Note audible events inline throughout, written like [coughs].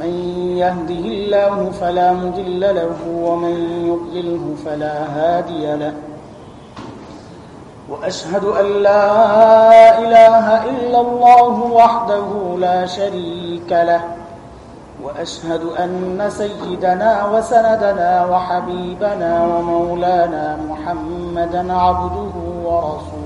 من يهده الله فلا مضل له ومن يضلله فلا هادي له. وأشهد أن لا إله إلا الله وحده لا شريك له. وأشهد أن سيدنا وسندنا وحبيبنا ومولانا محمدا عبده ورسوله.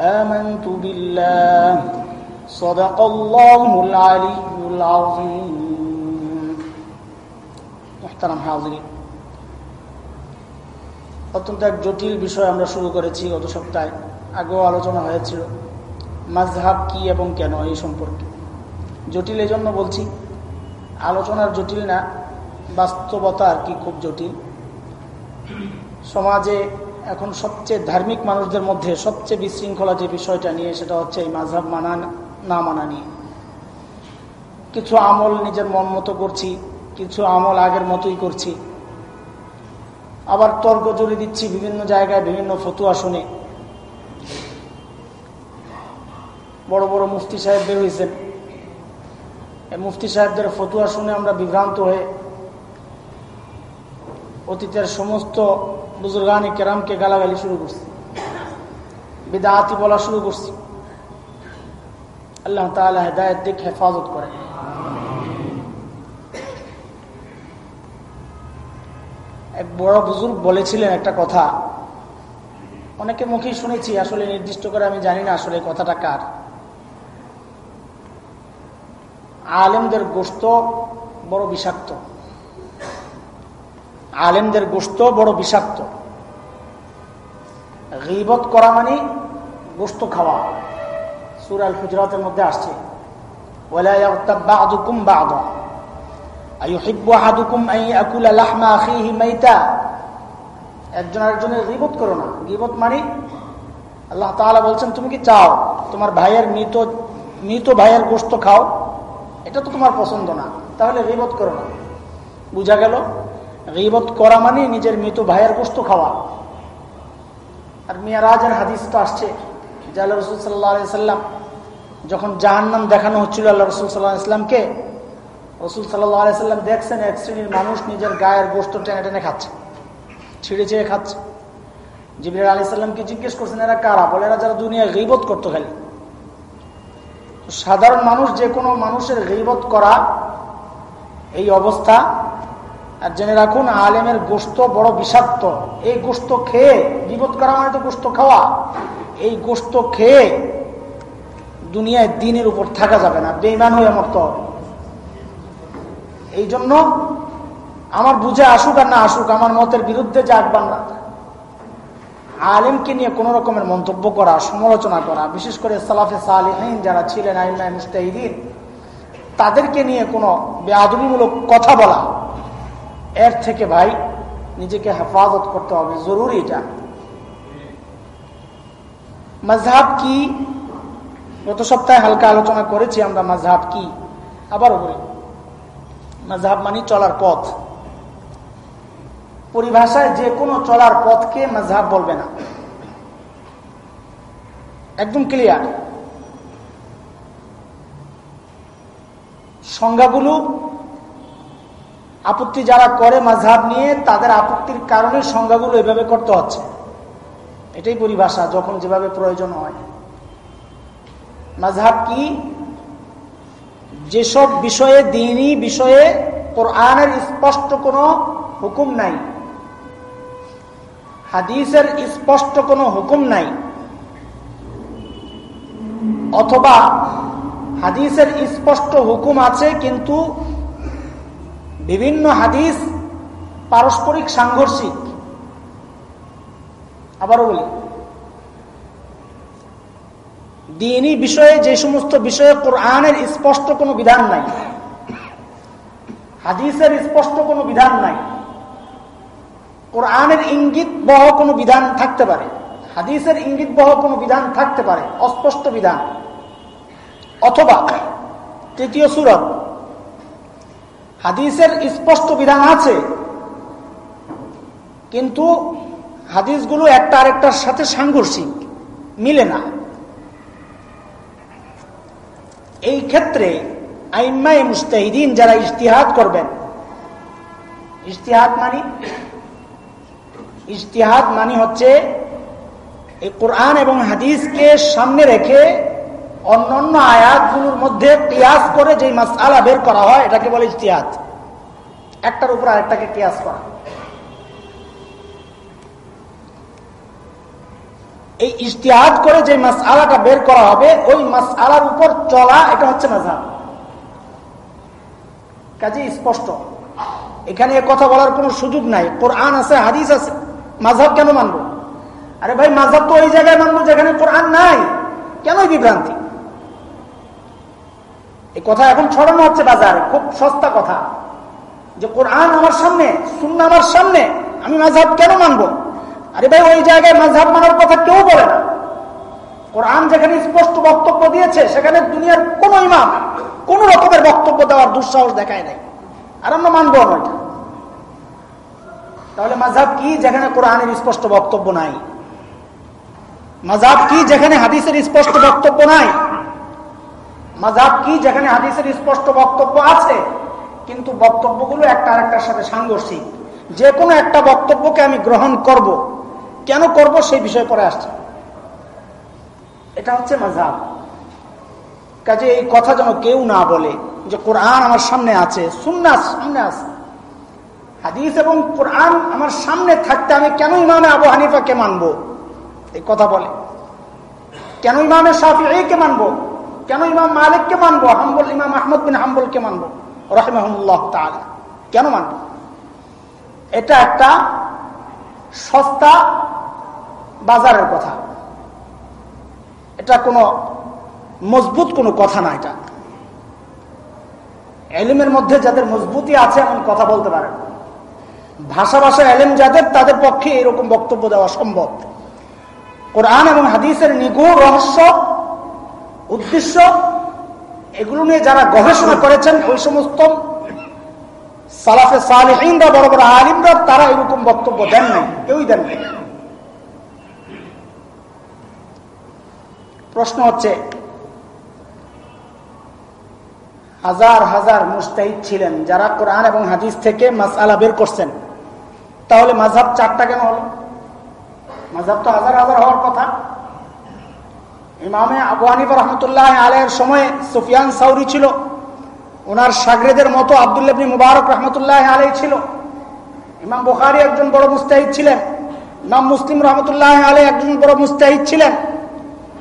آمنت بالله صدق الله العلي العظيم محترم حاضرين অত্যন্ত এক জটিল বিষয় আমরা শুরু করেছি গত সপ্তাহে আগেও আলোচনা হয়েছিল মাঝহাব কি এবং কেন এই সম্পর্কে জটিল এই জন্য বলছি আলোচনার জটিল না বাস্তবতা আর কি খুব জটিল সমাজে এখন সবচেয়ে ধার্মিক মানুষদের মধ্যে সবচেয়ে বিশৃঙ্খলা যে বিষয়টা নিয়ে, সেটা হচ্ছে এই মাঝহাব মানা, না মানা নিয়ে। কিছু আমল নিজের মন মতো করছি, কিছু আমল আগের মতোই করছি। আবার তর্ক জড়ি দিচ্ছি বিভিন্ন জায়গায়, বিভিন্ন ফতুয়া শুনে। বড় বড় মুফতি সাহেব বের হয়েছেন মুফতি সাহেবদের ফতুয়া শুনে আমরা বিভ্রান্ত হয়ে অতীতের সমস্ত বুজুর্গানি কেরামকে গালাগালি শুরু করছি। বিদাহাতি বলা শুরু করছি। আল্লাহ তালা হেদায়ত দিক, হেফাজত করে। এক বড় বুজুর্গ বলেছিলেন একটা কথা। অনেকে মুখেই শুনেছি, আসলে নির্দিষ্ট করে আমি জানি না আসলে কথাটা কার। আলেমদের গোস্ত বড় বিষাক্ত। আলেমদের গোস্ত বড় বিষাক্ত। গিবত করা মানে গোস্ত খাওয়া। সুর আল হুজরাতের মধ্যে আসছে। একজন আরেকজনের করো না। মানে বলছেন, তুমি কি চাও তোমার ভাইয়ের ভাইয়ের খাও? এটা তো তোমার পছন্দ না। তাহলে রিবত করো না। বুঝা গেল? গিবত করা মানে নিজের মৃত ভাইয়ের গোস্ত খাওয়া। আর মিয়ারাজের তো আসছে যে আল্লাহ রসুল সাল্লাহ সাল্লাম যখন জাহান্নাম দেখানো হচ্ছিল আল্লাহ রসুল সাল্লাহ ইসলামকে রসুল সাল্লাহ সাল্লাম দেখছেন এক শ্রেণির মানুষ নিজের গায়ের গোস্ত টেনে টেনে খাচ্ছে, ছিঁড়ে ছিঁড়ে খাচ্ছে। জিবির আলি সাল্লামকে জিজ্ঞেস করছেন, এরা কারা? বলে, এরা যারা দুনিয়া গিবত করতো খালি। সাধারণ মানুষ যে কোনো মানুষের গিবত করা এই অবস্থা আর জেনে রাখুন, আলেমের গোস্ত বড় বিষাক্ত। এই গোস্ত খেয়ে বিপদ করা মানে তো গোস্ত খাওয়া। এই গোস্ত খেয়ে দুনিয়ায় দিনের উপর থাকা যাবে না বেইমান হয়ে মরতে হবে। এই জন্য আমার বুঝে আসুক আর না আসুক, আমার মতের বিরুদ্ধে যাক বাংলা। আলেমকে নিয়ে কোন রকমের মন্তব্য করা, সমালোচনা করা, বিশেষ করে সালাফে সালিহীন যারা ছিলেন মুস্তাহিদিন তাদেরকে নিয়ে কোনো বেআমিমূলক কথা বলা এর থেকে ভাই নিজেকে হেফাজত করতে হবে, জরুরি এটা। মজহাব কি? গত সপ্তাহে হালকা আলোচনা করেছি আমরা মজহাব কি। আবারও বলি মজহাব মানি চলার পথ। পরিভাষায় যে কোনো চলার পথকে মজহাব বলবে না। একদম ক্লিয়ার সংজ্ঞাগুলো আপত্তি যারা করে মাঝহাব নিয়ে, তাদের আপত্তির কারণে সংজ্ঞাগুলো এভাবে করতে হচ্ছে। এটাই পরিভাষা, যখন যেভাবে প্রয়োজন হয়। মাঝহাব কি? যেসব বিষয়ে দিনই বিষয়ে কোরআনের স্পষ্ট কোনো হুকুম নাই, হাদিসের স্পষ্ট কোনো হুকুম নাই, অথবা হাদিসের স্পষ্ট হুকুম আছে, কিন্তু বিভিন্ন হাদিস পারস্পরিক সাংঘর্ষিক। আবারও বলি দিনই বিষয়ে যে সমস্ত বিষয়ে কোরআনের স্পষ্ট কোনো বিধান নাই, হাদিসের স্পষ্ট কোনো বিধান নাই, কোরআনের ইঙ্গিত বহ কোনো বিধান থাকতে পারে, হাদিসের ইঙ্গিত বহ কোনো বিধান থাকতে পারে, অস্পষ্ট বিধান। অথবা তৃতীয় সুরত হাদিসের স্পষ্ট বিধান আছে। কিন্তু হাদিসগুলো একটা আরেকটার সাথে সাংঘর্ষিক, মিলে না। এই ক্ষেত্রে আইম্মাই মুস্তাহিদিন যারা ইশতিহাদ করবেন, ইশতিহাদ মানি? ইশতিহাদ মানি হচ্ছে এই কোরআন এবং হাদিসকে সামনে রেখে অন্যান্য আয়াতগুলোর মধ্যে কিয়াস করে যে মাসালা বের করা হয়, এটাকে বলে ইশতিহাদ একটার উপর আরেকটাকে কিয়াস করা। এই ইশতিহাদ করে যে মাসালাটা বের করা হবে, ওই মাসালার উপর চলা এটা হচ্ছে মাঝাব কাজে স্পষ্ট। এখানে কথা বলার কোনো সুযোগ নাই। কোরআন আছে, হাদিস আছে। মাঝাব কেন মানবো? আরে ভাই মাঝাব তো ওই জায়গায় মানবো যেখানে কোরআন নাই। কেন বিভ্রান্তি? কথা এখন ছড়ানো হচ্ছে বাজারে, খুব সস্তা কথা। যে কোরআন আমার সামনে শূন্য আমার সামনে, আমি মাঝাব কেন মানবো? আরে ভাই, ওই জায়গায় মাঝাব মানার কথা কেউ বলে না। কোরআন যেখানে স্পষ্ট বক্তব্য দিয়েছে, সেখানে দুনিয়ার কোন ইমাম কোন রকমের বক্তব্য দেওয়ার দুঃসাহস দেখায় নাই। আর আমরা মানবো না তাহলে মাঝাব কি যেখানে কোরআনের স্পষ্ট বক্তব্য নাই? মাঝাব কি যেখানে হাদিসের স্পষ্ট বক্তব্য নাই? মাঝাব কি? যেখানে হাদিসের স্পষ্ট বক্তব্য আছে, কিন্তু বক্তব্যগুলো একটা আরেকটার সাথে সাংঘর্ষিক। যে কোনো একটা বক্তব্যকে আমি গ্রহণ করব। কেন করব সেই বিষয় পরে আসছে। এটা হচ্ছে মাঝাব কাজে এই কথা যেন কেউ না বলে যে কোরআন আমার সামনে আছে, সুন্নাস সামনে আছে হাদিস এবং কোরআন আমার সামনে থাকতে আমি কেন ইমামে আবু হানিফাকে মানবো? এই কথা বলে। কেন ইমামে শাফিকে মানবো? কেন ইমাম মালিককে মানবো? হাম্বল, ইমাম আহমদ বিন হাম্বলকে মানবো? রহমাহুল্লাহ তাআলা। কেন মানব? এটা একটা সস্তা বাজারের কথা। এটা কোনো মজবুত কোনো কথা না এটা। এলিমের মধ্যে যাদের মজবুতি আছে এমন কথা বলতে পারে ভাষা ভাষা এলেম যাদের, তাদের পক্ষে এরকম বক্তব্য দেওয়া সম্ভব। কোরআন এবং হাদিসের নিগুড় রহস্য উদ্দেশ্য, এগুলো নিয়ে যারা গবেষণা করেছেন, ওই সমস্ত সালাফে সালেহিনরা, বড় বড় আলিমরা, তারা এরকম বক্তব্য দেন নাই, কেউই দেন নাই। প্রশ্ন হচ্ছে, হাজার হাজার মুস্তাহিদ ছিলেন যারা কোরআন এবং হাদিস থেকে মাসালা বের করছেন। তাহলে মাঝাব চারটা কেন হলো? মাঝাব তো হাজার হাজার হওয়ার কথা। ইমামে আবু হানিফ রহমতুল্লাহ আলের সময় সুফিয়ান সাউরি ছিল। ওনার সাগরেদের মতো আবদুল্লাবনী মুবারক রহমতুল্লাহ আলাই ছিল। ইমাম বুখারি একজন বড় মুস্তাহিদ ছিলেন। ইমাম মুসলিম রহমতুল্লাহ আলাই একজন বড় মুস্তাহিদ ছিলেন।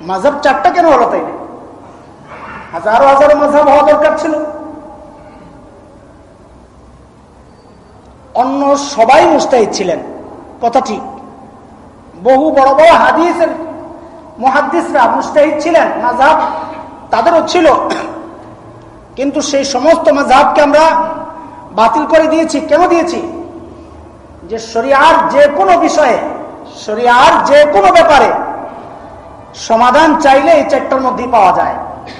মাঝাব চারটা কেন হলো তাই হাজারো হাজারো মাঝাব হওয়া দরকার ছিল। অন্য সবাই মুস্তাহিদ ছিলেন। কথা ঠিক। বহু বড় বড় হাদিসের মহাদিসরা মুস্তাহিদ ছিলেন মাঝাব তাদেরও ছিল। কিন্তু সেই সমস্ত মাঝাবকে আমরা বাতিল করে দিয়েছি। কেন দিয়েছি? যে শরিয়ার যে কোনো বিষয়ে, শরিয়ার যে কোনো ব্যাপারে সমাধান চাইলে এই চারটার মধ্যেই পাওয়া যায়।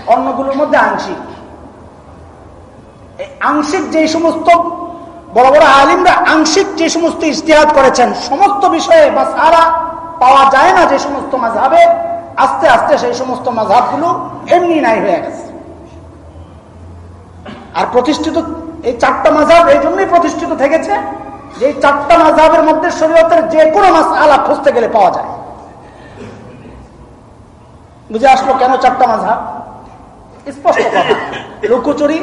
অন্যগুলোর মধ্যে আংশিক। আংশিক যে সমস্ত বড় বড় আলিমরা আংশিক যে সমস্ত ইস্তেহাদ করেছেন, সমস্ত বিষয়ে বা সারা পাওয়া যায় না যে সমস্ত মাঝাবে আস্তে আস্তে সেই সমস্ত মাঝাবগুলো এমনি নাই হয়ে গেছে। আর প্রতিষ্ঠিত, এই চারটা মাঝাব এই জন্যই প্রতিষ্ঠিত থেকেছে যে এই চারটা মাঝাবের মধ্যে শরীয়তের যে কোনো মাস আলা খুঁজতে গেলে পাওয়া যায়। বুঝে আসলো কেন চারটা মাঝাব স্পষ্ট কথা। লুকোচুরি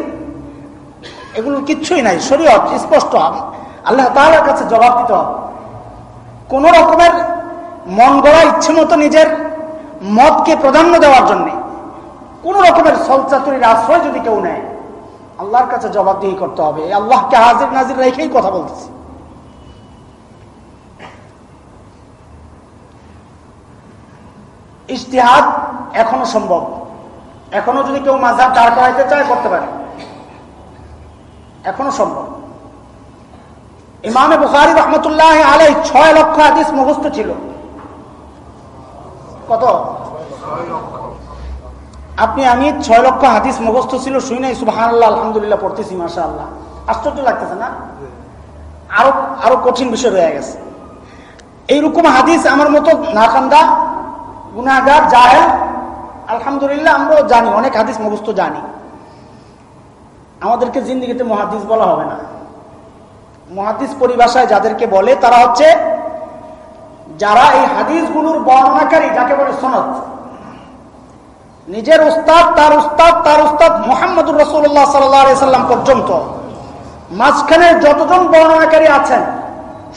এগুলো কিচ্ছুই নাই। শরীয়ত স্পষ্ট। আল্লাহ তাহলে কাছে জবাব দিতে হবে। কোন রকমের মন গড়া ইচ্ছে মতো নিজের মতকে প্রাধান্য দেওয়ার জন্য কোন রকমের সলচাতুরির আশ্রয় যদি কেউ নেয়, আল্লাহর কাছে জবাবদিহি করতে হবে। আল্লাহকে হাজির নাজির রেখেই কথা বলতেছি। ইশতেহাদ এখনও সম্ভব। এখনও যদি কেউ মাঝাব দাঁড় করাইতে চায়, করতে পারে। এখনও সম্ভব। ইমামে বুখারি রহমতুল্লাহ আলাই ছয় লক্ষ হাদিস মুখস্থ ছিল। কত? আপনি, আমি ছয় লক্ষ হাদিস মুখস্থ ছিল, শুই নাই সুবাহান আল্লাহ আলহামদুলিল্লাহ, পড়তেছি মাসা আল্লাহ আশ্চর্য লাগতেছে না? আরও আরও কঠিন বিষয় রয়ে গেছে। এইরকম হাদিস আমার মতো নাকান্দা গুনাগার জাহেল, আলহামদুলিল্লাহ, আমরাও জানি, অনেক হাদিস মুখস্থ জানি। আমাদেরকে জিন্দিগিতে মহাদিস বলা হবে না। মহাদিস পরিভাষায় যাদেরকে বলে, তারা হচ্ছে যারা এই হাদিসগুলোর বর্ণনাকারী, যাকে বলে সনদ। নিজের উস্তাদ, তার উস্তাদ তার উস্তাদ মোহাম্মদুর রসুল্লাহ সাল্লাম পর্যন্ত। মাঝখানে যতজন বর্ণনাকারী আছেন,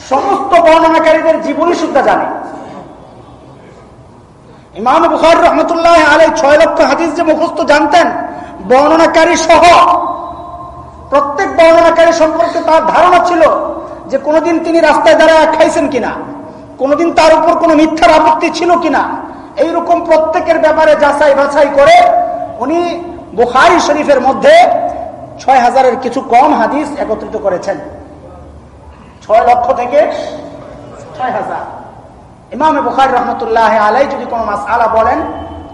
সমস্ত বর্ণনাকারীদের জীবনী শুদ্ধ জানে। ইমাম বুখার রহমতুল্লাহ আলাই ছয় লক্ষ হাদিস যে মুখস্থ জানতেন, বর্ণনাকারী সহ, প্রত্যেক বর্ণনাকারী সম্পর্কে তার ধারণা ছিল যে কোনোদিন তিনি রাস্তায় দাঁড়ায় খাইছেন কিনা। কোনোদিন তার উপর কোনো মিথ্যার আপত্তি ছিল কিনা? এইরকম প্রত্যেকের ব্যাপারে যাচাই বাছাই করে উনি বুখারি শরীফের মধ্যে ছয় হাজারের কিছু কম হাদিস একত্রিত করেছেন। ছয় লক্ষ থেকে ছয় হাজার। ইমামে বুখারি রহমতুল্লাহ আলাই যদি কোনো মাস আলা বলেন,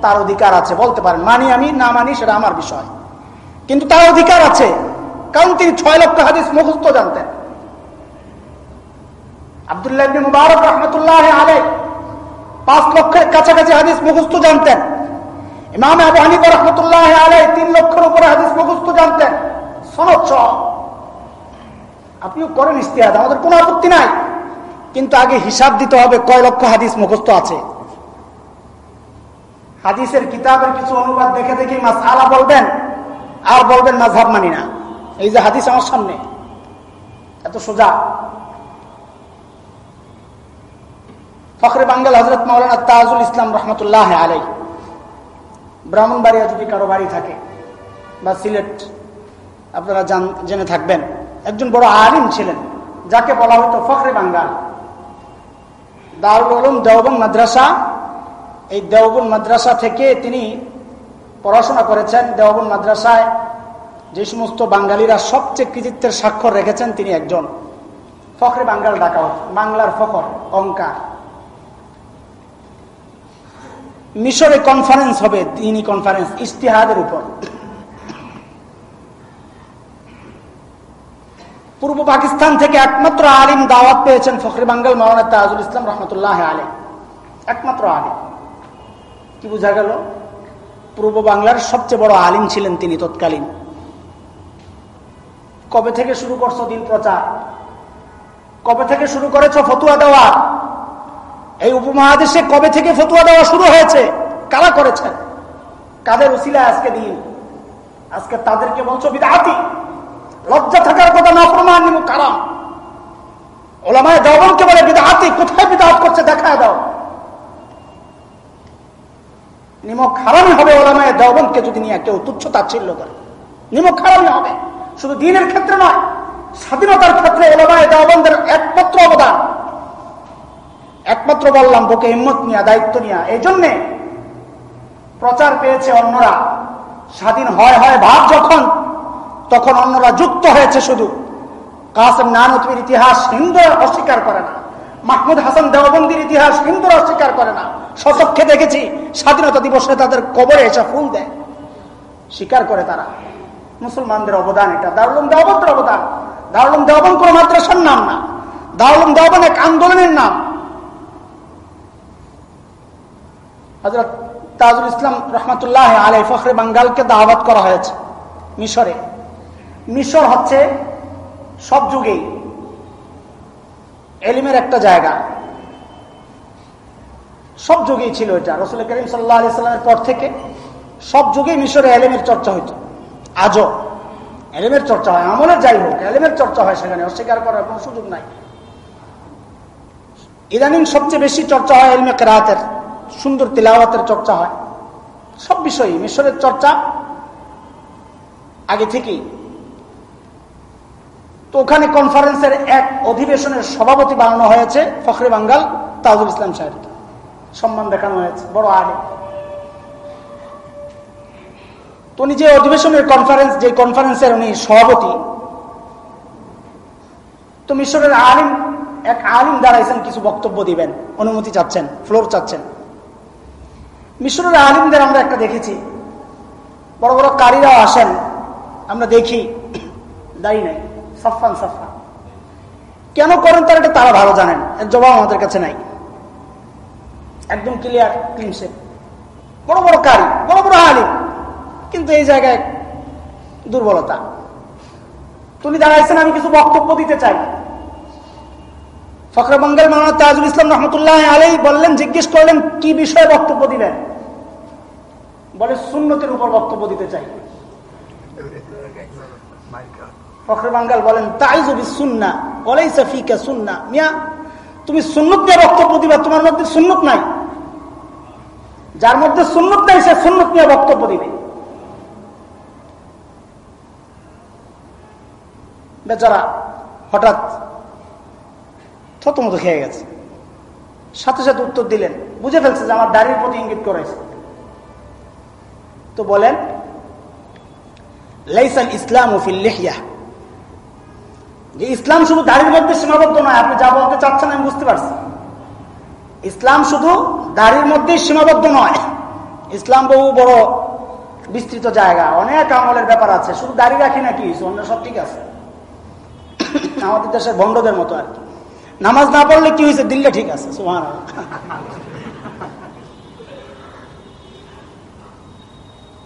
তার অধিকার আছে। বলতে পারেন, মানি আমি, না মানি সেটা আমার বিষয়। কিন্তু তার অধিকার আছে। কারণ তিনি ছয় লক্ষ হাদিস মুখস্থ জানতেন। আবদুল্লাহ মুবারক রহমতুল্লাহ আলাই পাঁচ লক্ষের কাছাকাছি হাদিস মুখস্থ জানতেন। ইমাম আবু হানিফা রহমতুল্লাহ আলাই তিন লক্ষের উপরে হাদিস মুখস্থ জানতেন। সনদ আপনিও করেন ইস্তেহাদ, আমাদের কোনো আপত্তি নাই। কিন্তু আগে হিসাব দিতে হবে, কয় লক্ষ হাদিস মুখস্থ আছে। হাদিসের কিতাবের কিছু অনুবাদ দেখে দেখে মাস আলা বলবেন, আর বলবেন মাঝহাব মানি না। এই যে হাদিস আমার সামনে, এত সোজা। ফখরে বাঙ্গাল হজরত মৌলানা তাজুল ইসলাম রহমতুল্লাহ আলাই ব্রাহ্মণবাড়িয়া যদি কারও বাড়ি থাকে বা সিলেট, আপনারা জান, জেনে থাকবেন, একজন বড় আলিম ছিলেন, যাকে বলা হতো ফখরে বাঙ্গাল। দারুল উলুম দেওবন মাদ্রাসা, এই দেওবন মাদ্রাসা থেকে তিনি পড়াশোনা করেছেন। দেওবন মাদ্রাসায় যে সমস্ত বাঙালিরা সবচেয়ে কৃতিত্বের স্বাক্ষর রেখেছেন তিনি একজন। ফখরে বাঙ্গাল ডাকা বাংলার ফখর অঙ্কার মিশরে কনফারেন্স হবে দিনী কনফারেন্স ইস্তিহাদের উপর। পূর্ব পাকিস্তান থেকে একমাত্র আলিম দাওয়াত পেয়েছেন ফখরি বাঙ্গাল মৌলানা তাজুল ইসলাম রহমতুল্লাহ আলী একমাত্র আলিম। কি বোঝা গেল? পূর্ব বাংলার সবচেয়ে বড় আলিম ছিলেন তিনি তৎকালীন। কবে থেকে শুরু করছ দিন প্রচার? কবে থেকে শুরু করেছ ফতুয়া দেওয়া? এই উপমহাদেশে কবে থেকে ফতুয়া দেওয়া শুরু হয়েছে? কারা করেছেন? কাদের উসিলা আজকে দিন? আজকে তাদেরকে বলছো বিদাহাতি লজ্জা থাকার কথা না প্রমাণ কারাম। ওলামায় দেওবনকে বলে বিদাহাতি কোথায় বিদাহাত করছে? দেখা দাও। নিমক হারামি হবে ওলামায় দেওবনকে যদি নিয়ে কেউ তুচ্ছ তাচ্ছিল্য করে। নিমক হারামি হবে। শুধু দিনের ক্ষেত্রে নয়, স্বাধীনতার ক্ষেত্রে ওলামায় দেওবন্দের একমাত্র অবদান। একমাত্র বললাম বুকে হিম্মত নিয়া, দায়িত্ব নিয়া। এই জন্যে প্রচার পেয়েছে অন্যরা। স্বাধীন হয় হয় ভাব যখন, তখন অন্যরা যুক্ত হয়েছে শুধু। কাসেম নানতবির ইতিহাস হিন্দু অস্বীকার করে না। মাহমুদ হাসান দেওবন্দির ইতিহাস হিন্দুরা অস্বীকার করে না। সচক্ষে দেখেছি, স্বাধীনতা দিবসে তাদের কবরে এসে ফুল দেয়। স্বীকার করে তারা। মুসলমানদের অবদান এটা। দারুলুম দেওবন্দের অবদান। দারুলুম দেওবন কোন মাদ্রাসার নাম না। দারুলুম দেওবন এক আন্দোলনের নাম। তাজুল ইসলাম রহমতুল্লাহ আলাই ফখরে বাঙ্গালকে দাওয়াত করা হয়েছে মিশরে। মিশর হচ্ছে সব যুগেই এলিমের একটা জায়গা। সব যুগেই ছিল এটা। রসুল করিম সাল্লাহ আলি সাল্লামের পর থেকে সব যুগেই মিশরে এলেমের চর্চা হইত। আজও এলেমের চর্চা হয়, আমলের যাই হোক, এলেমের চর্চা হয় সেখানে, অস্বীকার করার কোনো সুযোগ নাই। ইদানিং সবচেয়ে বেশি চর্চা হয় এলমে কেরাতের। সুন্দর তিলাওয়াতের চর্চা হয়। সব বিষয়ই মিশরের চর্চা আগে থেকেই। তো ওখানে কনফারেন্সের এক অধিবেশনের সভাপতি বানানো হয়েছে ফখরে বাঙ্গাল তাজুল ইসলাম সাহেবকে সম্মান দেখানো হয়েছে, বড় আগে তো উনি যে অধিবেশনের কনফারেন্স যে কনফারেন্সের উনি সভাপতি, তো মিশরের আলিম, এক আলিম দাঁড়াইছেন, কিছু বক্তব্য দিবেন, অনুমতি চাচ্ছেন ফ্লোর চাচ্ছেন। মিশরের আলিমদের আমরা একটা দেখেছি। বড় বড় কারীরাও আসেন। আমরা দেখি। দায়ী নাই। সাফান সাফান কেন করেন তার এটা তারা ভালো জানেন। এর জবাব আমাদের কাছে নাই। একদম ক্লিয়ার ক্লিনসে বড় বড় কারি, বড় বড় আলিম। কিন্তু এই জায়গায় দুর্বলতা। তুমি দাঁড়াইছেন, আমি কিছু বক্তব্য দিতে চাই। ফখর বাঙ্গাল মাওলানা তাজুল ইসলাম রহমতুল্লাহ আলাই বললেন, জিজ্ঞেস করলেন, কি বিষয়ে বক্তব্য দিবেন? বলে সুন্নতের উপর বক্তব্য দিতে চাই। ফখর বাঙ্গাল বলেন তাইজুবি সুন্না বলেই সফিকা সুন্না। মিয়া, তুমি সুন্নত নিয়ে বক্তব্য দিবা, তোমার মধ্যে সুন্নত নাই। যার মধ্যে সুন্নত নাই, সে সুন্নত নিয়ে বক্তব্য দিবে। বেচারা হঠাৎ থতমতো খেয়ে গেছে। সাথে সাথে উত্তর দিলেন, বুঝে ফেলছে যে আমার দাড়ির প্রতি ইঙ্গিত করেছে তো বলেন, লাইসাল ইসলাম লেহিয়া। যে ইসলাম শুধু দাড়ির মধ্যে সীমাবদ্ধ নয়, আপনি যা বলতে চাচ্ছেন আমি বুঝতে পারছি। ইসলাম শুধু দাড়ির মধ্যেই সীমাবদ্ধ নয়, ইসলাম বহু বড় বিস্তৃত জায়গা, অনেক আমলের ব্যাপার আছে, শুধু দাড়ি রাখি না কি, অন্য সব ঠিক আছে। আমাদের দেশের ভণ্ডদের মতো আর কি। নামাজ না পড়লে কি হয়েছে? দিল্লে ঠিক আছে সুহান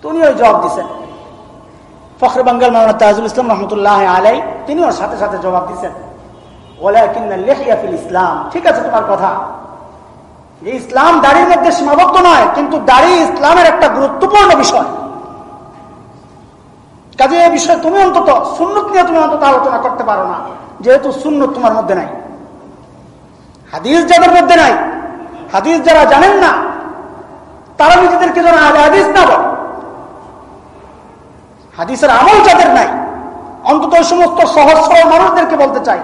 ওই জবাব দিচ্ছেন ফখর বাঙ্গাল মোহাম্মদ তাজুল ইসলাম রহমতুল্লাহ আলাই তিনিও সাথে সাথে জবাব দিচ্ছেন ইসলাম, ঠিক আছে তোমার কথা। যে ইসলাম দাড়ির মধ্যে সীমাবদ্ধ নয়, কিন্তু দাড়ি ইসলামের একটা গুরুত্বপূর্ণ বিষয়। কাজে এই বিষয়ে তুমি অন্তত সুন্নত নিয়ে তুমি অন্তত আলোচনা করতে পারো না, যেহেতু সুন্নত তোমার মধ্যে নাই। হাদিস যাদের মধ্যে নাই, হাদিস যারা জানেন না, তারা নিজেদেরকে যেন হাদিস না বলে। হাদিসের আমল যাদের নাই, অন্তত সমস্ত সহজ সরল মানুষদেরকে বলতে চাই,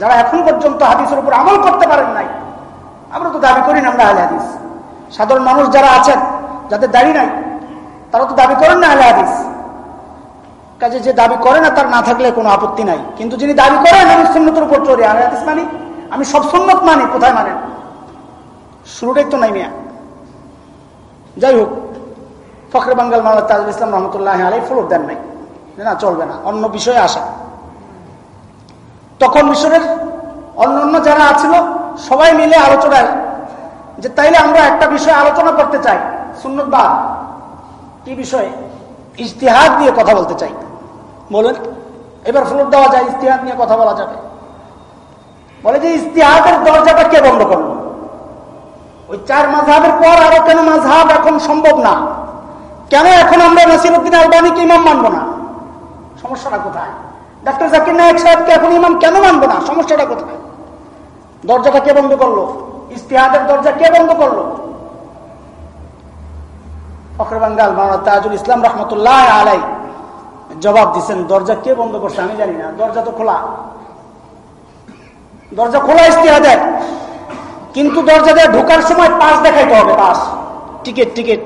যারা এখন পর্যন্ত হাদিসের উপর আমল করতে পারেন নাই। আমরা তো দাবি করি না আমরা আলে হাদিস। সাধারণ মানুষ যারা আছেন, যাদের দাড়ি নাই, তারা তো দাবি করেন না আলে হাদিস। কাজে যে দাবি করে না, তার না থাকলে কোনো আপত্তি নাই। কিন্তু যিনি দাবি করেন, আমি সুন্নতের উপর চলি আলে হাদিস মানি? আমি সব সুন্নত মানি, কোথায় মানেন? শুরুটাই তো নাই মিয়া। যাই হোক ফখরে বাঙ্গাল মাওলা তাজুল ইসলাম রহমতুল্লাহ আলাই ফ্লোর দেন নাই। না চলবে না। অন্য বিষয়ে আসা। তখন মিশরের অন্য অন্য যারা আছিল, সবাই মিলে আলোচনায় যে তাইলে আমরা একটা বিষয়ে আলোচনা করতে চাই। সুন্নতবাদ কি বিষয়ে? ইজতিহাদ নিয়ে কথা বলতে চাই। বলেন, এবার ফ্লোর দেওয়া যায়, ইজতিহাদ নিয়ে কথা বলা যাবে। বলে যে ইজতিহাদের দরজাটা কে বন্ধ করল? ওই চার মাঝহাবের পর আরও কেন মাঝহাব এখন সম্ভব না? কেন এখন আমরা নাসিরুদ্দিন আলবানিকে ইমাম মানবো না? সমস্যাটা কোথায়? ডাক্তার জাকির নায়ক সাহেবকে এখন ইমাম কেন মানবো না? সমস্যাটা কোথায়? দরজাটা কে বন্ধ করল? ইস্তিহাদের দরজা কে বন্ধ করল? ফখর বাঙ্গাল, মাওলানা তাজুল ইসলাম রহমতুল্লাহ আলাই জবাব দিচ্ছেন দরজা কে বন্ধ করছে আমি জানি না, দরজা তো খোলা। দরজা খোলা ইস্তিহাদের কিন্তু দরজা দিয়ে ঢোকার সময় পাস দেখাইতে হবে, পাস। Ticket ticket.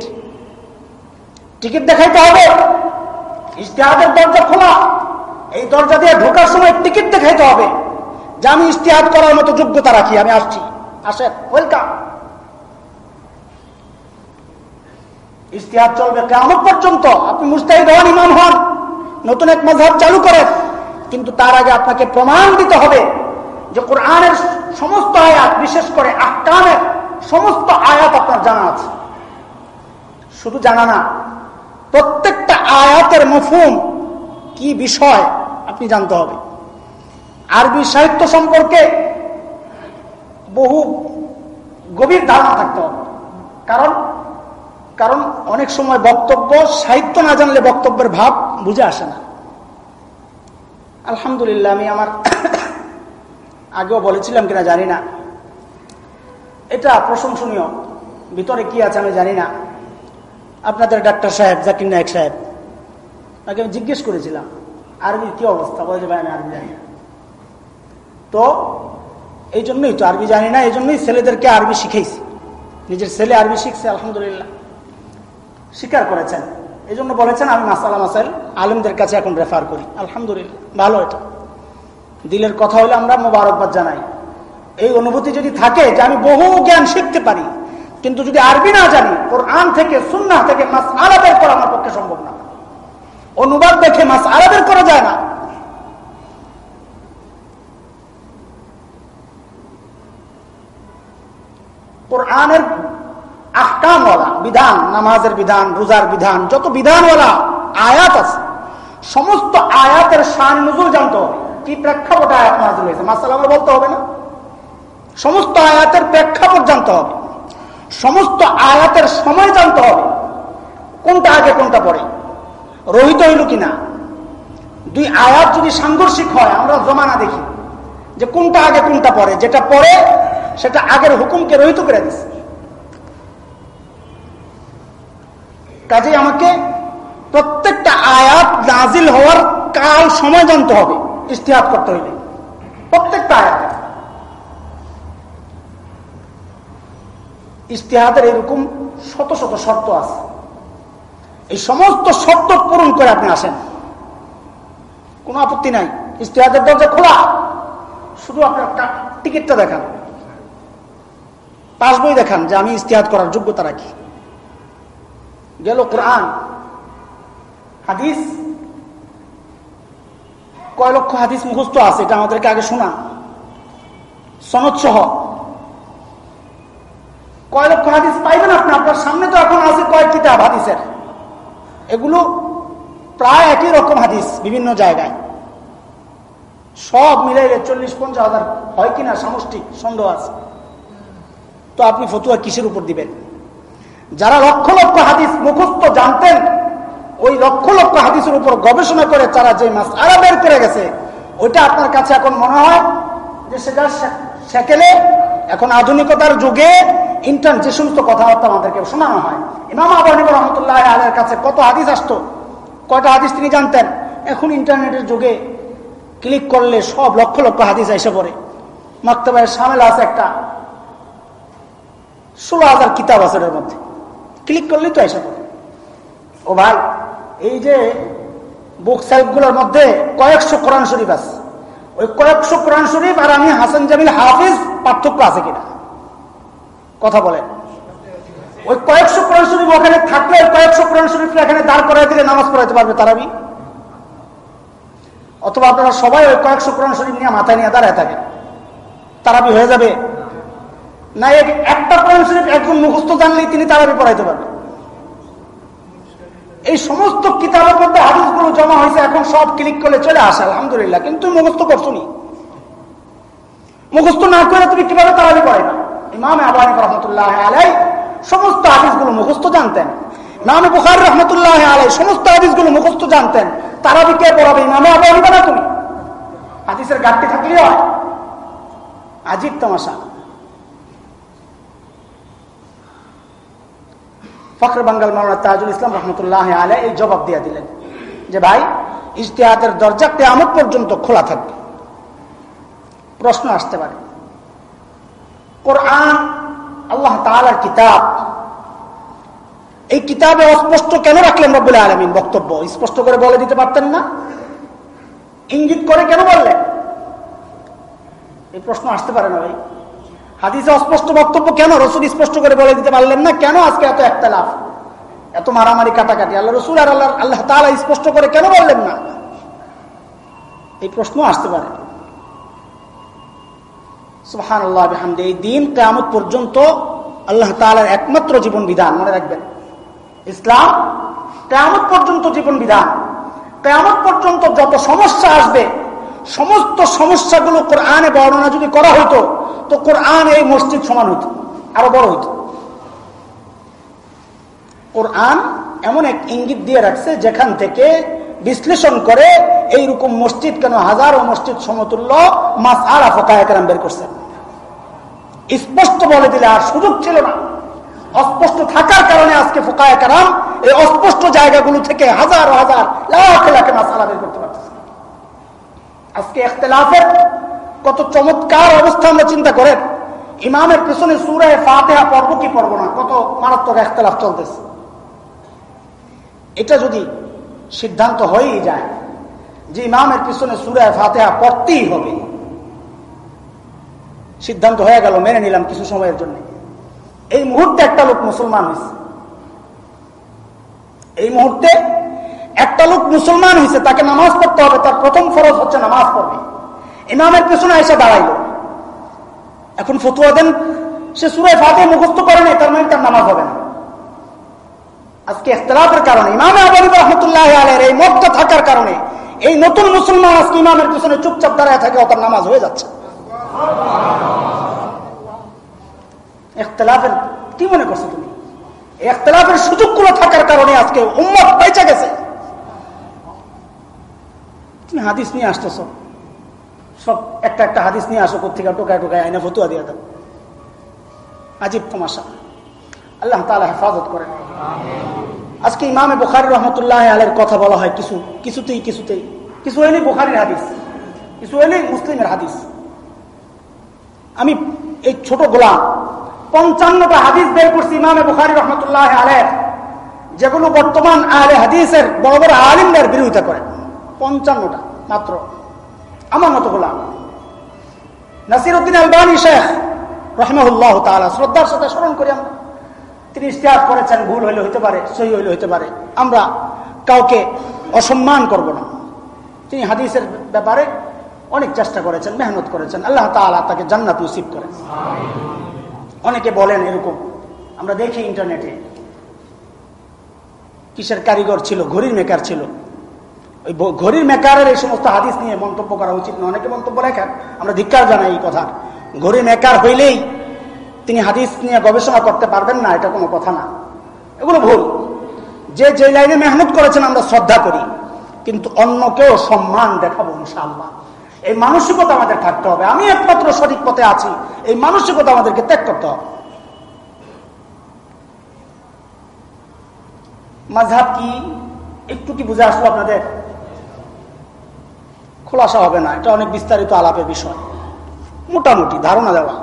টিকিট দেখাইতে হবে। ইশতেহাদের দরজা খোলা। এই দরজা দিয়ে ঢোকার সময় টিকিট দেখাইতে হবে। যে আমি ইশতেহাদ করার মতো যোগ্যতা রাখি, আমি আসছি। আসেন, ওয়েলকাম। ইশতেহাদ চলবে কেমন পর্যন্ত। আপনি মুস্তাহিদ হন ইমাম হন, নতুন এক মজাব চালু করেন। কিন্তু তার আগে আপনাকে প্রমাণ দিতে হবে যে কোরআনের সমস্ত আয়াত, বিশেষ করে আকামের সমস্ত আয়াত আপনার জানা আছে। শুধু জানা না প্রত্যেকটা আয়াতের মফুম কি বিষয় আপনি জানতে হবে। আরবি সাহিত্য সম্পর্কে বহু গভীর ধারণা থাকতে হবে। কারণ কারণ অনেক সময় বক্তব্য, সাহিত্য না জানলে বক্তব্যের ভাব বুঝে আসে না। আলহামদুলিল্লাহ, আমি আমার [coughs] আগেও বলেছিলাম কিনা জানি না। এটা প্রশংসনীয়। ভিতরে কি আছে আমি জানি না। আপনাদের ডাক্তার সাহেব, জাকির নায়ক সাহেব, তাকে আমি জিজ্ঞেস করেছিলাম, আরবির কি অবস্থা? বলে ভাই, আমি আরবি জানি তো, এই জন্যই তো আরবি জানি না, এই জন্যই ছেলেদেরকে আরবি শিখেছি নিজের ছেলে আরবি শিখছে, আলহামদুলিল্লাহ। স্বীকার করেছেন। এই জন্য বলেছেন, আমি মাসালা মাসাইল আলমদের কাছে এখন রেফার করি। আলহামদুলিল্লাহ, ভালো এটা। দিলের কথা হলে আমরা মোবারকবাদ জানাই। এই অনুভূতি যদি থাকে যে, আমি বহু জ্ঞান শিখতে পারি কিন্তু যদি আরবি না জানি, কোরআন থেকে সুন্না থেকে মাস আলাদের করা আমার পক্ষে সম্ভব না। অনুবাদ দেখে মাস আলাদের করা যায় না। কোরআনের আহকামওয়ালা বিধান, নামাজের বিধান, রোজার বিধান, যত বিধানওয়ালা আয়াত আছে, সমস্ত আয়াতের শান নজুল জানতে হবে। কি প্রেক্ষাপটে আয়াত নাজিল হয়েছে? মাসাল আমার বলতে হবে না। সমস্ত আয়াতের প্রেক্ষাপট জানতে হবে। সমস্ত আয়াতের সময় জানতে হবে। কোনটা আগে, কোনটা পরে? রহিত হইল কিনা? দুই আয়াত যদি সাংঘর্ষিক হয়, আমরা জমানা দেখি যে কোনটা আগে, কোনটা পরে। যেটা পরে, সেটা আগের হুকুমকে রহিত করে দিচ্ছে কাজে আমাকে প্রত্যেকটা আয়াত নাজিল হওয়ার কাল সময় জানতে হবে ইস্তেহাত করতে হইলে। প্রত্যেকটা আয়াত। ইস্তেহাতের এরকম শত শত শর্ত আছে। এই সমস্ত শর্ত পূরণ করে আপনি আসেন। কোন আপত্তি নাই। ইস্তেহাতের দরজা খোলা। শুধু আপনার টিকিটটা দেখান। পাস বই দেখান যে আমি ইস্তেহাত করার যোগ্যতা রাখি। গেল কোরআন। হাদিস। কয় লক্ষ হাদিস মুখস্থ আছে, এটা আমাদেরকে আগে শোনা। সনদ সহ কয় লক্ষ হাদিস পাইবেন আপনি? আপনার সামনে তো এখন আছে কয়েক কিতাব হাদিসের? এগুলো প্রায় একই রকম হাদিস বিভিন্ন জায়গায়। সব মিলাই চল্লিশ, পঞ্চাশ হাজার হয় কিনা সামষ্টিক সন্দেহ আছে। তো আপনি ফতুয়া কিসের উপর দিবেন? যারা লক্ষ লক্ষ হাদিস মুখস্থ জানতেন, ওই লক্ষ লক্ষ হাদিসের উপর গবেষণা করে তারা যে মাস আরা বের করে গেছে, ওইটা আপনার কাছে এখন মনে হয় যে সেটা সেকেলে এখন আধুনিকতার যুগে ইন্টার যে সমস্ত কথাবার্তা আমাদেরকে শোনানো হয়, ইমাম আবু রহমতুল্লাহ আলের কাছে কত হাদিস আসতো, কয়টা হাদিস তিনি জানতেন, এখন ইন্টারনেটের যুগে ক্লিক করলে সব লক্ষ লক্ষ হাদিস এসে পড়ে। মাক্তবের সামেল আছে একটা, ষোলো হাজার কিতাব আছে এর মধ্যে। ক্লিক করলেই তো এসে পড়ে। ও ভাই, এই যে বুক সাহেবগুলোর মধ্যে কয়েকশো কোরআন শরীফ আছে। ওই কয়েকশো কোরআন শরীফ আর আমি হাসান জামিল হাফিজ পার্থক্য আছে কিনা? কথা বলেন। ওই কয়েকশো কোরআন শরীফ ওখানে থাকলে কয়েকশো কোরআন শরীফ এখানে দাঁড় করাই দিলে নামাজ পড়াইতে পারবে তারাবি? অথবা আপনারা সবাই ওই কয়েকশো কোরআন শরীফ নিয়ে মাথায় নিয়ে দাঁড়ায় থাকে তারাবি হয়ে যাবে। না একটা কোরআন শরীফ একজন মুখস্থ জানলেই তিনি তারাবি পড়াইতে পারবেন। এই সমস্ত কিতাবের মধ্যে হাদিসগুলো জমা হয়েছে, এখন সব ক্লিক করলে চলে আসে, আলহামদুলিল্লাহ। কিন্তু তুমি মুখস্থ করছ নি? মুখস্থ না করে তুমি কীভাবে তারাবি পড়ে না? ইমাম আবানি রহমতুল্লাহ আলাই সমস্ত হাদিসগুলো মুখস্থ জানতেন। ইমাম বুখার রহমতুল্লাহ আলাই সমস্ত হাদিসগুলো মুখস্থ জানতেন। তারাবি কে পড়াবে, ইমামে আবানি না তুমি? হাদিসের ঘাটতি থাকলে হয়। আজিব তামাশা। ফখর বাঙ্গাল মাওলানা তাজুল ইসলাম রহমতুল্লাহ আলে এই জবাব দিয়ে দিলেন যে ভাই ইশতেহাতের দরজা কেয়ামত পর্যন্ত খোলা থাকবে। প্রশ্ন আসতে পারে। কোরআন, আল্লাহ তালার কিতাব, এই কিতাবে অস্পষ্ট কেন রাখলেন রব্বুল আলমিন বক্তব্য? স্পষ্ট করে বলে দিতে পারতেন না? ইঙ্গিত করে কেন বললেন? এই প্রশ্ন আসতে পারে না ভাই। হাদিসে অস্পষ্ট বক্তব্য কেন রসুল স্পষ্ট করে বলে দিতে পারলেন না? কেন আজকে এত একটা লাভ এত মারামারি কাটাকাটি? আল্লাহ রসুল আর আল্লাহ আল্লাহ তালা স্পষ্ট করে কেন বললেন না? এই প্রশ্ন আসতে পারে। সুহান আল্লাহ এই দিন কেমত পর্যন্ত আল্লাহ তালার একমাত্র জীবন বিধান। মনে রাখবেন, ইসলাম কেমত পর্যন্ত জীবন বিধান। কেমত পর্যন্ত যত সমস্যা আসবে, সমস্ত সমস্যাগুলো কোরআনে বর্ণনা যদি করা হতো তো কোরআন এই মসজিদ সমান হতো আরও বড় হতো কোরআন এমন এক ইঙ্গিত দিয়ে রাখছে, যেখান থেকে বিশ্লেষণ করে এইরকম মসজিদ কেন হাজারো মসজিদ সমতুল্য মাস আর ফকায়াম বের করছে। স্পষ্ট বলে দিলে আর সুযোগ ছিল না। অস্পষ্ট থাকার কারণে আজকে ফোকায় কারাম এই অস্পষ্ট জায়গাগুলো থেকে হাজার হাজার লাখ লাখে মাসালা বের করতে পারতেছে। আজকে এখতলাফের কত চমৎকার অবস্থা আমরা চিন্তা করেন। ইমামের পেছনে সুরায় ফাতেহা পর্ব কি পর্ব না? কত মারাত্মক এখতলাফ চলতেছে। এটা যদি সিদ্ধান্ত হয়েই যায় যে ইমামের পিছনে সুরায় ফাতেহা পড়তেই হবে, সিদ্ধান্ত হয়ে গেল, মেনে নিলাম কিছু সময়ের জন্য। এই মুহূর্তে একটা লোক মুসলমান হয়েছে। এই মুহূর্তে একটা লোক মুসলমান হয়েছে, তাকে নামাজ পড়তে হবে, তার প্রথম ফরজ হচ্ছে নামাজ পড়বে। ইমামের পেছনে এসে দাঁড়াইল। এখন ফতুয়া দেন, সে সুরায় ফাতে মুখস্থ করে নেই, তার মানে তার নামাজ হবে না। আজকে ইখতলাফের কারণে, ইমাম আবু রহমতুল্লাহ আলের এই মতটা থাকার কারণে, এই নতুন মুসলমান আজকে ইমামের পিছনে চুপচাপ দাঁড়ায় থাকে তার নামাজ হয়ে যাচ্ছে। ইখতলাফের, কি মনে করছ তুমি? ইখতলাফের সুযোগগুলো থাকার কারণে আজকে উম্মত বেঁচে গেছে। তুমি হাদিস নিয়ে আসতেছ। সব একটা একটা হাদিস নিয়ে আসো কোথেকে টোকায় টোকায় আইনা ফতুয়া দিয়ে দাও। আজিব তোমাশা। আল্লাহ তালা হেফাজত করেন। আজকে ইমামে বুখারি রহমতুল্লাহ আলের কথা বলা হয় কিছু, কিছুতেই কিছুতেই। কিছু এলেই বুখারির হাদিস, কিছু এলেই মুসলিমের হাদিস। আমি এই ছোট গোলাম, পঞ্চান্নটা হাদিস বের করছি ইমামে বুখারি রহমতুল্লাহ আলের যেগুলো বর্তমান আলে হাদিসের বড় বড় আলিমদের বিরোধিতা করে। পঞ্চান্নটা, মাত্র। আমার মতো গোলাম। নাসির উদ্দিন আলবানী শেখ রহমুল্লাহ তালা শ্রদ্ধার সাথে স্মরণ করি আমরা। তিনি ইস্তেহার করেছেন, ভুল হইলে হইতে পারে, সহি হইলে হইতে পারে। আমরা কাউকে অসম্মান করব না। তিনি হাদিসের ব্যাপারে অনেক চেষ্টা করেছেন, মেহনত করেছেন। আল্লাহ তালা তাকে জান্নাত নসিব করেন। অনেকে বলেন এরকম, আমরা দেখি ইন্টারনেটে, কিসের কারিগর ছিল, ঘড়ির মেকার ছিল। ওই ঘড়ির মেকারের এই সমস্ত হাদিস নিয়ে মন্তব্য করা উচিত না অনেকে মন্তব্য লেখেন আমরা ধিক্কার জানাই এই কথা। ঘড়ির মেকার হইলেই তিনি হাদিস নিয়ে গবেষণা করতে পারবেন না, এটা কোনো কথা না। এগুলো ভুল। যে যে লাইনে মেহনত করেছেন, আমরা শ্রদ্ধা করি। কিন্তু অন্যকেও সম্মান দেখাবো, ইনশাআল্লাহ। এই মানসিকতা আমাদের থাকতে হবে। আমি একমাত্র সঠিক পথে আছি। এই মানসিকতা আমাদেরকে ত্যাগ করতে হবে। মাঝহাব কি? একটু কি বুঝে আসলো আপনাদের? খোলাসা হবে না, এটা অনেক বিস্তারিত আলাপের বিষয়। মোটামুটি ধারণা দেওয়া।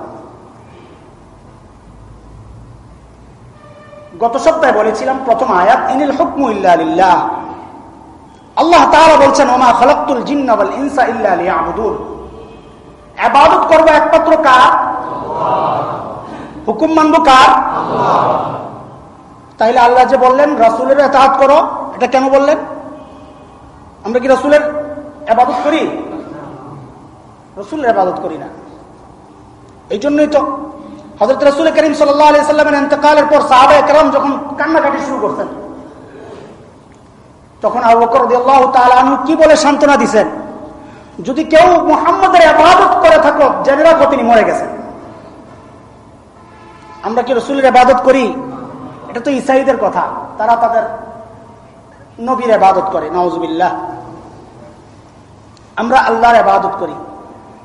গত সপ্তাহে বলেছিলাম, প্রথম আয়াত, ইনিল হুকমু আল্লাহ তাআলা বলছেন, ওমা খালাকতুল জিন্না ওয়াল ইনসা ইল্লা লিয়াবুদুন। ইবাদত করব একমাত্র কার? হুকুম মানব কার? তাইলে আল্লাহ যে বললেন, রাসূলের ইতাআত করো। এটা কেন বললেন? আমরা কি রাসূলের ইবাদত করি? রাসূলের ইবাদত করি না। এই জন্যই তো হজরত রসুল করিম সাল্লামের ইন্তকালের পর সাহাবা একরাম যখন কান্নাকাটি শুরু করছেন, তখন আবু কি বলে সান্ত্বনা দিছেন? যদি কেউ মোহাম্মদের আবাদত করে থাকো, জেনে রাখো তিনি মরে গেছেন। আমরা কি রসুলের আবাদত করি? এটা তো ইসাইদের কথা। তারা তাদের নবীর আবাদত করে নওয়াজবিল্লাহ আমরা আল্লাহর আবাদত করি।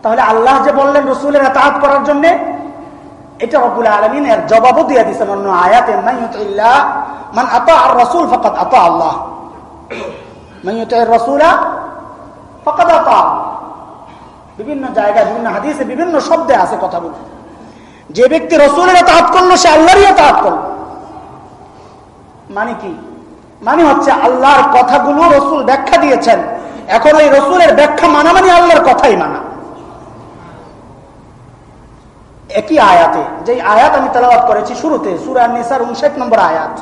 তাহলে আল্লাহ যে বললেন রসুলের আতাহাত করার জন্যে, এটা রব্বুল আলমিন এর জবাবও দিয়ে দিচ্ছেন অন্য আয়াতে, মান আতা আর রসুল ফকাত আতা আল্লাহ। রসুলা আতা বিভিন্ন জায়গায়, বিভিন্ন হাদিসে বিভিন্ন শব্দে আছে কথা বলে। যে ব্যক্তি রসুলের তাহাত করল, সে আল্লাহরই তাহাত করল। মানে কি? মানে হচ্ছে আল্লাহর কথাগুলো রসুল ব্যাখ্যা দিয়েছেন। এখন ওই রসুলের ব্যাখ্যা মানা মানে আল্লাহর কথাই মানা। একই আয়াতে যে আয়াত আমি তেলাবাদ করেছি শুরুতে, সুরা নিসার উনষাট নম্বর আয়াত,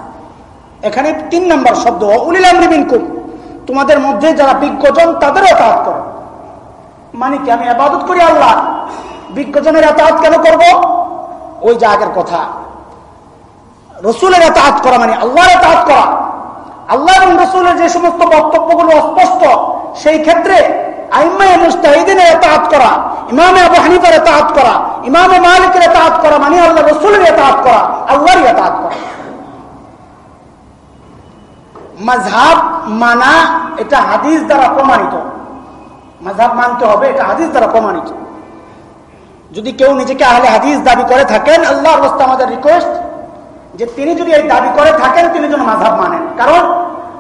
এখানে তিন নম্বর শব্দ উলিল তোমাদের মধ্যে যারা বিজ্ঞজন, তাদেরও তাহাত করো। মানে কি, আমি আবাদত করি আল্লাহ, বিজ্ঞজনের এতাহাত কেন করব? ওই যে আগের কথা। রসুলের এতাহাত করা মানে আল্লাহর এতাহাত করা। আল্লাহ এবং রসুলের যে সমস্ত বক্তব্যগুলো অস্পষ্ট সেই ক্ষেত্রে আইমায় মুস্তাহিদিনের এতাহাত করা, ইমামে আবু হানিফার এতাহাত করা, ইমামে মালিকের এতাহাত করা মানে আল্লাহ রসুলের এতাহাত করা আল্লাহর এতাহাত করা। মাঝহাব মানা এটা হাদিস দ্বারা প্রমাণিত। মাঝহাব মানতে হবে, এটা হাদিস দ্বারা প্রমাণিত। যদি কেউ নিজেকে আহলে হাদিস দাবি করে থাকেন, আল্লাহর অবস্থা আমাদের রিকোয়েস্ট যে তিনি যদি এই দাবি করে থাকেন, তিনি যেন মাঝহাব মানেন। কারণ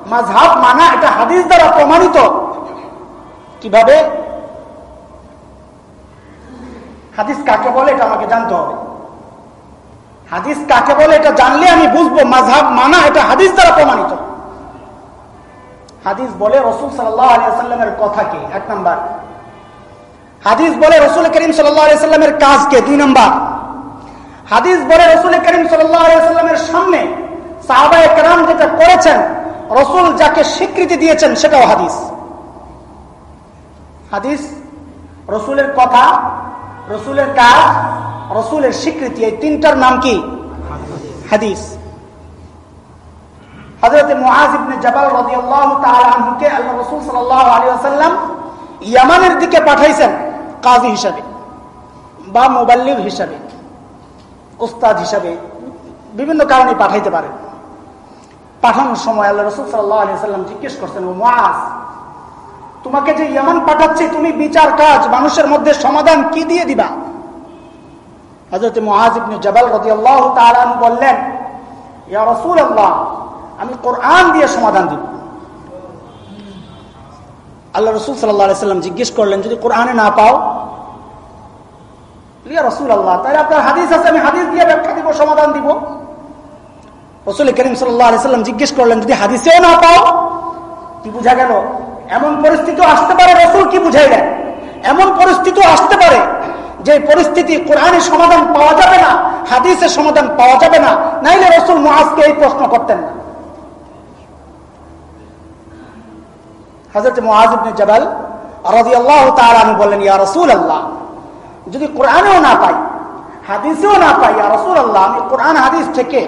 মাঝহাব মানা এটা হাদিস দ্বারা প্রমাণিত। কীভাবে? হাদিস কাকে বলে এটা আমাকে জানতে হবে। হাদিস কাকে বলে এটা জানলে আমি বুঝব মাঝহাব মানা এটা হাদিস দ্বারা প্রমাণিত। হাদিস বলে রসুল সাল্লামের কথাকে, এক নাম্বার। হাদিস বলে রসুল করিম সাল্লামের কাজকে, দুই নাম্বার। হাদিস বলে রসুল করিম সাল্লামের সামনে সাহাবা একরাম যেটা করেছেন, রসুল যাকে স্বীকৃতি দিয়েছেন সেটাও হাদিস। হাদিস, রসুলের কথা, রসুলের কাজ, রসুলের স্বীকৃতি, এই তিনটার নাম কি? হাদিস। ওয়াসাল্লাম ইয়ামানের দিকে পাঠাইছেন কাজী হিসাবে বা হিসাবে হিসাবে, বিভিন্ন কারণে পাঠাইতে পারেন। পাঠানোর সময় আল্লাহ রসুল সাল্লাহ আলি সাল্লাম জিজ্ঞেস করছেন, ও মাস তোমাকে যে ইয়ামান পাঠাচ্ছি, তুমি বিচার কাজ, মানুষের মধ্যে সমাধান কি দিয়ে দিবা? হজরত মহাজিবনে জবাল রদি আল্লাহ তালান বললেন, ইয়া আমি কোরআন দিয়ে সমাধান দিব। আল্লাহ রসুল সাল্লাহ সাল্লাম জিজ্ঞেস করলেন, যদি কোরআনে না পাও? রসুল আল্লাহ তাহলে আপনার হাদিস আছে, আমি হাদিস দিয়ে ব্যাখ্যা দিব, সমাধান দিব। রসুল করিম সাল্লাম জিজ্ঞেস করলেন, যদি হাদিসেও না পাও? কি বুঝা গেল? এমন পরিস্থিতি আসতে পারে, রসুল কি বুঝাইলেন? এমন পরিস্থিতি আসতে পারে যে পরিস্থিতি কোরআনের সমাধান পাওয়া যাবে না, হাদিসের সমাধান পাওয়া যাবে না, নাইলে রসুল মহাজকে এই প্রশ্ন করতেন না। হজরত মহাজিবনে জবাল রাজি আল্লাহ তালু বললেন, ইয়া রসুল আল্লাহ যদি কোরআনেও না পাই, হাদিসেও না পাই, ইয়া রসুল আল্লাহ আমি কোরআন হাদিস থেকে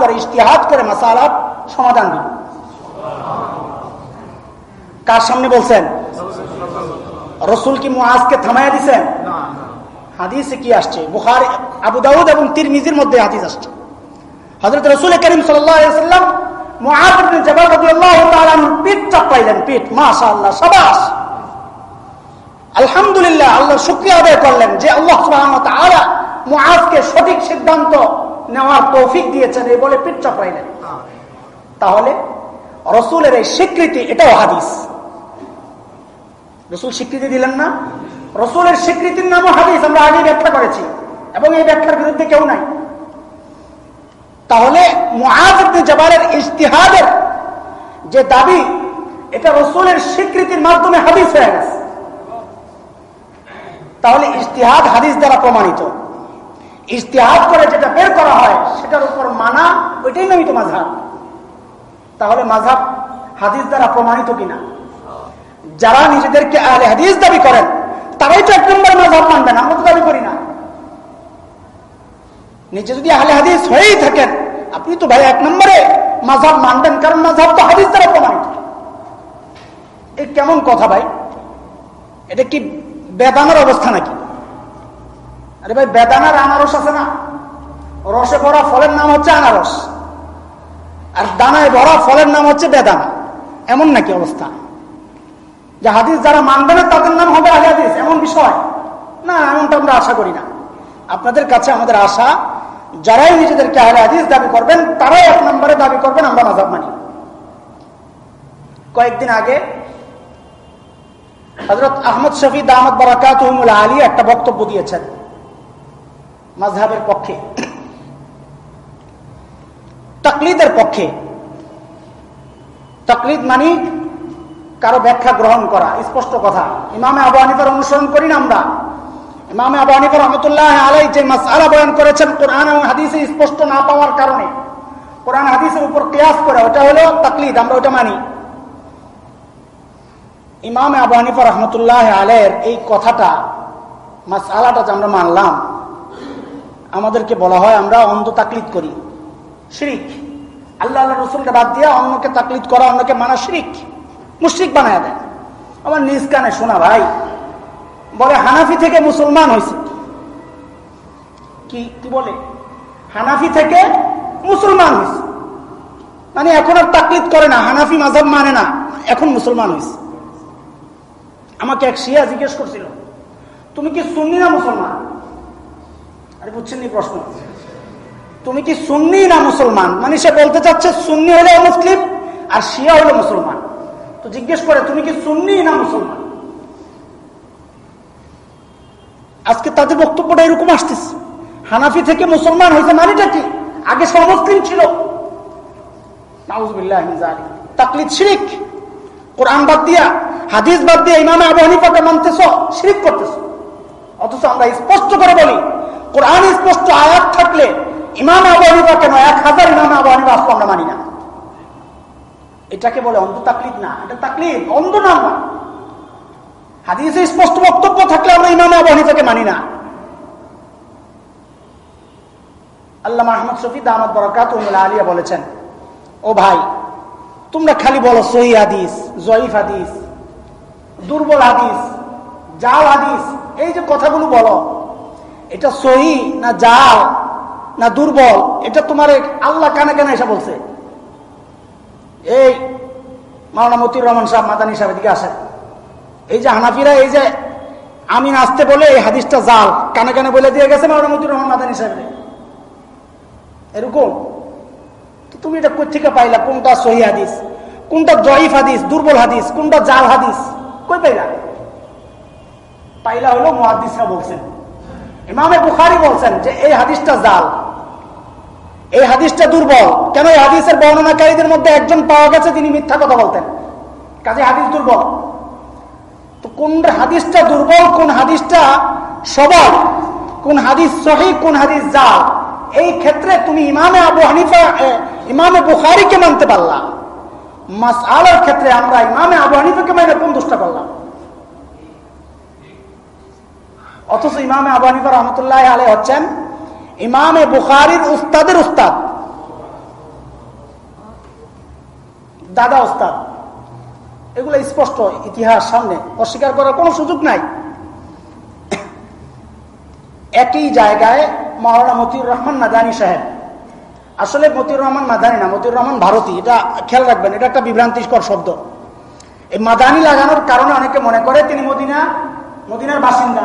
করে, ইশতেহাদ করে মশালার সমাধান দিব। কার সামনে বলছেন রসুল কি মুআজকে থামাইয়া দিছেন? হাদিসে কি আসছে? বুখারি আবু দাউদ এবং তিরমিজির মধ্যে হাদিস আসছে। হযরত রাসূল করিম সাল্লাম পিঠ চাপাইলেন পিঠ আলহামদুলিল্লাহ আল্লাহ শুকরিয়া আদায় করলেন যে আল্লাহ মুআজকে সঠিক সিদ্ধান্ত নেওয়ার তৌফিক দিয়েছেন এই বলে পিঠ তাহলে রসুলের এই স্বীকৃতি এটাও হাদিস। রসুল স্বীকৃতি দিলেন না। রসুলের স্বীকৃতির নামও হাদিস আমরা আগে ব্যাখ্যা করেছি। এবং এই ব্যাখ্যার বিরুদ্ধে কেউ নাই। তাহলে জবালের ইস্তিহাদের যে দাবি, এটা রসুলের স্বীকৃতির মাধ্যমে হাদিস হয়ে গেছে। তাহলে ইস্তিহাদ হাদিস দ্বারা প্রমাণিত। ইস্তিহাদ করে যেটা বের করা হয়, সেটার উপর মানা, ওইটাই নামিত মাঝহাব তাহলে মাঝহাব হাদিস দ্বারা প্রমাণিত কিনা? যারা নিজেদেরকে আহলে হাদিস দাবি করেন, তারাই তো এক নম্বর মাঝহাব মানবেন আমরা তো দাবি করি না। নিজে যদি আহলে হাদিস হয়েই থাকেন, আপনি তো ভাই এক নম্বরে মাঝহাব মানবেন, কারণ মাঝহাব তো হাদিস দ্বারা প্রমাণিত। এই কেমন কথা ভাই? এটা কি বেদানার অবস্থা নাকি? আরে ভাই, বেদানার আনারস আছে না? রসে ভরা ফলের নাম হচ্ছে আনারস। আর দানায় ভরা ফলের নাম হচ্ছে বেদানা। এমন নাকি অবস্থা? যে হাদিস যারা মানবে না, তাদের নাম হবে আগে হাদিস, এমন বিষয়। না, এমনটা আমরা আশা করি না। আপনাদের কাছে আমাদের আশা, যারাই নিজেদেরকে আহলে হাদিস দাবি করবেন, তারাই এক নম্বরে দাবি করবেন, আমরা মাজাব মানি। কয়েকদিন আগে হজরত আহমদ শফি দাহমদ বরাকাত আলী একটা বক্তব্য দিয়েছেন মাঝহাবের পক্ষে। তকলিদের পক্ষে। তকলিদ মানি কারও ব্যাখ্যা গ্রহণ করা, স্পষ্ট কথা। ইমামে আবু হানিফার অনুসরণ করি না আমরা। ইমামে আবু হানিফা রহমতুল্লাহ আলাই যে মাসালা বয়ান করেছেন, কোরআন এবং হাদিসে স্পষ্ট না পাওয়ার কারণে। কোরআন হাদিসের উপর কেয়াস করে, ওটা হলো তাকলিদ, আমরা ওটা মানি। ইমামে আবু হানিফা রহমতুল্লাহ আলের এই কথাটা মাসালাটা যে আমরা মানলাম, আমাদেরকে বলা হয় আমরা অন্ধ তাকলিদ করি। শিরিক। আল্লাহ আল্লাহ রসুলকে বাদ দিয়ে অন্যকে তাকলিদ করা, অন্যকে মানা শিরিক। মুশ্রিক বানায় দেয়। আমার নিজ কানে শোনা ভাই, বলে, হানাফি থেকে মুসলমান হয়েছে। কি কি বলে? হানাফি থেকে মুসলমান হয়েছে। মানে এখন আর তাকলিদ করে না, হানাফি মাঝাব মানে না, এখন মুসলমান হয়েছে। আমাকে এক শিয়া জিজ্ঞেস করছিল, তুমি কি সুন্নি না মুসলমান? আরে, বুঝছেন নি প্রশ্ন। তুমি কি সুন্নি না মুসলমান? মানে সে বলতে চাচ্ছে, সুন্নি হলে মুসলিম আর শিয়া হলো মুসলমান। তো জিজ্ঞেস করে, তুমি কি সুন্নি না মুসলমান? আজকে তাদের বক্তব্যটা এরকম আসতেছে। হানাফি থেকে মুসলমান হয়েছে মানিটা কি? আগে সব মুসলিম ছিল কোরআন বাদ দিয়া, হাদিস বাদ অথচ আমরা স্পষ্ট করে বলি স্পষ্ট আয়াত থাকলে এক হাজার আমরা মানি না। এটাকে বলে অন্ধ তাকলিদ না, এটা তাকলিদ, অন্ধ না আমরা। হাদিসে স্পষ্ট বক্তব্য থাকলে আমরা ইমাম আবু হানিফাকে মানি না। আল্লাহ মাহমদ শফিদ আহমদ বরকাত আলিয়া বলেছেন, ও ভাই, তোমরা খালি বলো সহি হাদিস, জয়ীফ হাদিস, দুর্বল হাদিস, জাল হাদিস, এই যে কথাগুলো বলো, এটা সহি না জাল না দুর্বল? এটা তোমার আল্লাহ কানে কানে এসে বলছে। এই মাওলানা মতিউর রহমান সাহেব মাদানী সাহেব দিকে আসেন। এই যে হানাফিরা, এই যে আমি নাচতে বলে এই হাদিসটা জাল কানে কানে বলে দিয়ে গেছে মাওলানা মতিউর রহমান মাদানী সাহেব এরকম? তো তুমি এটা কোথেকে পাইলা? কোনটা সহি হাদিস? কোনটা জয়ীফ হাদিস? দুর্বল হাদিস? কোনটা জাল হাদিস? কই পাইলা? পাইলা হলো মহাদিসরা বলছেন। ইমামে বুখারি বলছেন যে এই হাদিসটা জাল। এই হাদিসটা দুর্বল। কেন এই হাদিসের বর্ণনাকারীদের মধ্যে একজন পাওয়া গেছে তিনি মিথ্যা কথা বলতেন? কাজে হাদিস দুর্বল। তো কোন হাদিসটা দুর্বল, কোন হাদিসটা সবল, কোন হাদিস সহি, কোন হাদিস জাল এই ক্ষেত্রে তুমি ইমামে আবু হানিফা ইমামে বুখারিকে মানতে পারলা। মাস আলার ক্ষেত্রে আমরা ইমামে আবু হানিফাকে মানে কোন দুষ্টা করলাম। অথচ ইমামে আবু হানিফা রহমতুল্লাহ আলে হচ্ছেন ইমামে বুখারির উস্তাদের উস্তাদ। দাদা উস্তাদ। এগুলো স্পষ্ট, ইতিহাস সামনে। অস্বীকার করার কোনো সুযোগ নাই। একই জায়গায় মহারানা মতিউর রহমান মাদানী সাহেব। আসলে মতিউর রহমান মাদানী না, মতিউর রহমান ভারতী। এটা খেয়াল রাখবেন, এটা একটা বিভ্রান্তিকর শব্দ। এই মাদানী লাগানোর কারণে অনেকে মনে করে তিনি মদিনা, মদিনার বাসিন্দা।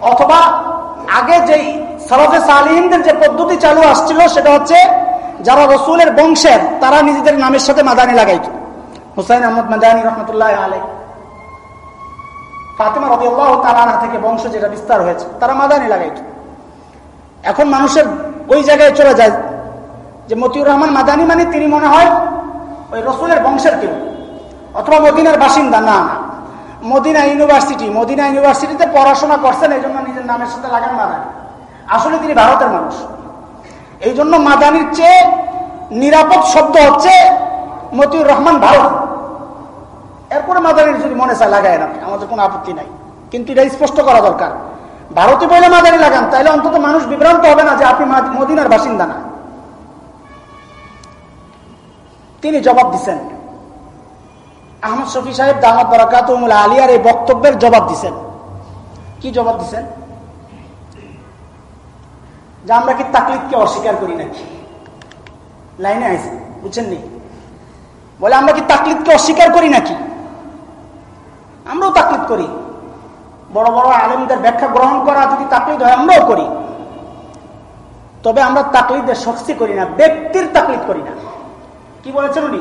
অথবা আগে যেই সরফে সালিহিনদের যে পদ্ধতি চালু আসছিল, সেটা হচ্ছে যারা রসুলের বংশের, তারা নিজেদের নামের সাথে মাদানি লাগাইত। হুসাইন আহমদ মাদানি রহমতুল্লাহ আলাই ফাতেমা রবি আল্লাহ তালানা থেকে বংশ যেটা বিস্তার হয়েছে, তারা মাদানি লাগাইত। এখন মানুষের ওই জায়গায় চলে যায় যে মতিউর রহমান মাদানি মানে তিনি মনে হয় ওই রসুলের বংশের কেউ, অথবা মদিনার বাসিন্দা। না না। মদিনা ইউনিভার্সিটি, মদিনা ইউনিভার্সিটিতে পড়াশোনা করছেন এই জন্য নিজের নামের সাথে লাগান মাদানি। আসলে তিনি ভারতের মানুষ। এই জন্য মাদানির চেয়ে নিরাপদ শব্দ হচ্ছে মতিউর রহমান ভারত। এরপরে মাদানির যদি মনে চায় লাগায় না, আমাদের কোনো আপত্তি নাই। কিন্তু এটা স্পষ্ট করা দরকার। ভারতে বলে মাদানি লাগান তাহলে অন্তত মানুষ বিভ্রান্ত হবে না যে আপনি মদিনার বাসিন্দা না। তিনি জবাব দিচ্ছেন আহমদ শফি সাহেব দামদ বরাকাতুল আলিয়ার এই বক্তব্যের জবাব দিচ্ছেন কি জবাব দিচ্ছেন যে আমরা কি তাকলিদকে অস্বীকার করি নাকি? লাইনে আইসে বুঝছেন নি বলে, আমরা কি তাকলিদকে অস্বীকার করি নাকি? আমরাও তাকলিদ করি। বড় বড় আলমদের ব্যাখ্যা গ্রহণ করা যদি তাকলিদ হয়, আমরাও করি। তবে আমরা তাকলিদের শক্তি করি না, ব্যক্তির তাকলিদ করি না। কি বলেছেন উনি?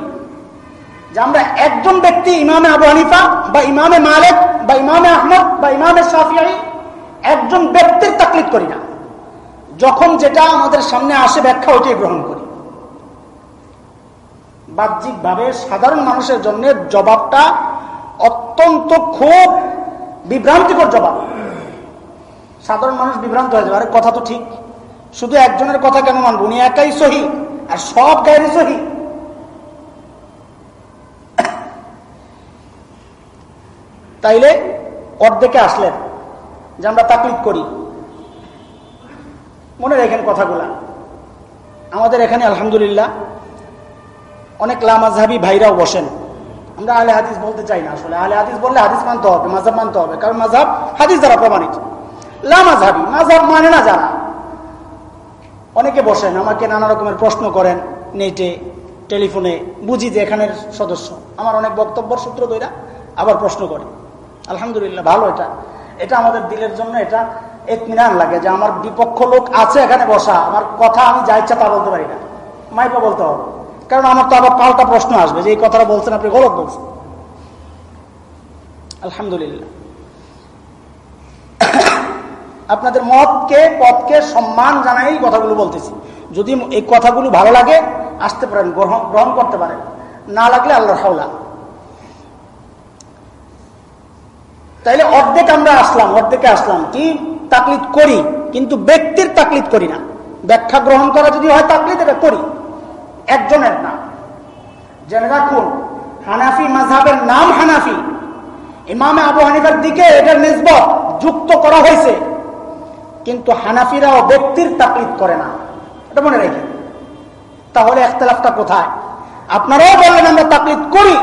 যে আমরা একজন ব্যক্তি, ইমামে আবু হানিফা, বা ইমামে মালেক, বা ইমামে আহমদ, বা ইমামে সাফিয়াই একজন ব্যক্তির তাকলিদ করি না। যখন যেটা আমাদের সামনে আসে ব্যাখ্যা, ওইটাই গ্রহণ করি। বাহ্যিকভাবে সাধারণ মানুষের জন্য জবাবটা অত্যন্ত খুব বিভ্রান্তিকর জবাব। সাধারণ মানুষ বিভ্রান্ত হয়ে যাবে, আরে কথা তো ঠিক। শুধু একজনের কথা কেন মানব? উনি একাই সহি, আর সব গায়েরই সহি। তাইলে অর্ধেকে আসলেন যে আমরা তাকলিদ করি। মনে রেখেন কথাগুলা। আমাদের এখানে আলহামদুলিল্লাহ অনেক লামাজহাবি ভাইরাও বসেন। আমরা আলে হাদিস বলতে চাই না আসলে। আলে হাদিস বললে হাদিস মানতে হবে মাঝাব মানতে হবে। কারণ মাঝাব হাদিস দ্বারা প্রমাণিত। লামাজহাবি মাঝাব মানে না যারা? অনেকে বসেন, আমাকে নানা রকমের প্রশ্ন করেন নেটে, টেলিফোনে, বুঝি যে এখানের সদস্য। আমার অনেক বক্তব্যর সূত্র দইরা আবার প্রশ্ন করে। আলহামদুলিল্লাহ, ভালো এটা। এটা আমাদের দিলের জন্য এটা এক মিনান লাগে যে আমার বিপক্ষ লোক আছে এখানে বসা। আমার কথা আমি যা ইচ্ছা তা বলতে পারি না। মাইপা বলতে হবে। কারণ আমার তো আবার পাল্টা প্রশ্ন আসবে যে এই কথাটা বলছেন আপনি, গলত বলছেন। আলহামদুলিল্লাহ। আপনাদের মতকে, পথকে সম্মান জানাই এই কথাগুলো বলতেছি। যদি এই কথাগুলো ভালো লাগে, আসতে পারেন, গ্রহণ গ্রহণ করতে পারেন। না লাগলে আল্লাহর হাওলা। তাইলে অর্ধেক আমরা আসলাম, অর্ধেকে আসলাম। কি? তাকলিদ করি, কিন্তু ব্যক্তির তাকলিদ করি না। ব্যাখ্যা গ্রহণ করা যদি হয় তাকলিদ, এটা করি। একজনের না জেনে রাখুন, হানাফি মাঝহাবের নাম হানাফি। ইমামে আবু হানিফার দিকে এটার নিসবত যুক্ত করা হয়েছে। কিন্তু হানাফিরাও ব্যক্তির তাকলিদ করে না। এটা মনে রেখে তাহলে একতলাফটা কোথায়? আপনারাও বললেন আমরা তাকলিদ করি,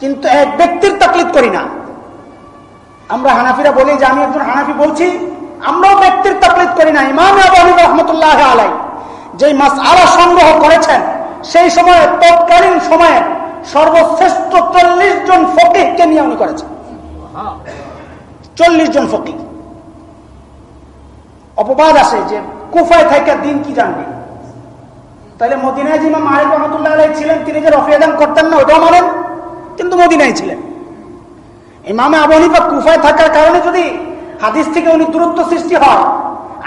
কিন্তু এক ব্যক্তির তাকলিদ করি না। আমরা হানাফিরা বলি যে আমি একজন হানাফি বলছি, আমরাও ব্যক্তির তাকলিদ করি না। ইমাম আবু রহমতুল্লাহ আলাই যে মাস আলা সংগ্রহ করেছেন, সেই সময়ে, তৎকালীন সময়ে সর্বশ্রেষ্ঠ চল্লিশ জন ফকিহকে নিয়ে উনি করেছেন। চল্লিশ জন ফকিহ। অপবাদ আছে যে কুফায় থেকে দিন কি জানবে? তাহলে মদিনায় যে ইমাম মালিক রহমতুল্লাহ আলাই ছিলেন, তিনি যে রফিয়াদান করতেন না, ওটাও মানেন? কিন্তু মদিনায় ছিলেন। ইমামে আবহানিফা কুফায় থাকার কারণে যদি হাদিস থেকে উনি দূরত্ব সৃষ্টি হয়,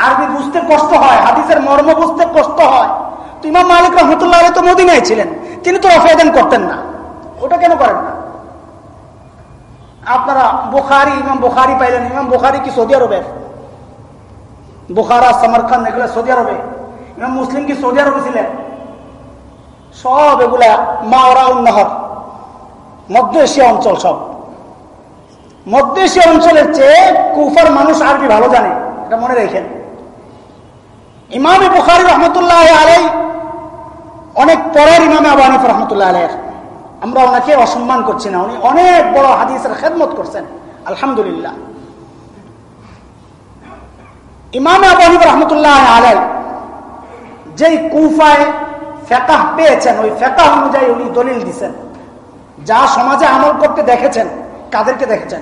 আরবি বুঝতে কষ্ট হয়, হাদিসের মর্ম বুঝতে কষ্ট হয়, তো ইমাম মালিক রহমতুল্লাহ আলী তো মদিনায় ছিলেন, তিনি তো রফিয়াদান করতেন না। ওটা কেন করেন না? আপনারা বোখারি, ইমাম বোখারি পাইলেন, ইমাম বোখারি কি সৌদি আরবের? বুখারা সামারখান এগুলো সৌদি আরবে। ইমাম মুসলিম কি সৌদি আরবে ছিলেন? সব এগুলা মাওরা উন্নহর, মধ্য এশিয়া অঞ্চল সব। মধ্য এশিয়া অঞ্চলের চেয়ে কুফার মানুষ আরবি ভালো জানে। এটা মনে রেখেন। ইমামে বুখারি রহমতুল্লাহ আলাই অনেক পরের ইমামে আবু হানিফ রহমতুল্লাহ আলের আমরা ওনাকে অসম্মান করছি না। উনি অনেক বড় হাদিসের খেদমত করছেন। আলহামদুলিল্লাহ। ইমামে আবু হানিফ রহমতুল্লাহ আলাই যেই কুফায় ফেকাহ পেয়েছেন, ওই ফেকাহ অনুযায়ী উনি দলিল দিচ্ছেন যা সমাজে আমল করতে দেখেছেন, কাদেরকে দেখেছেন?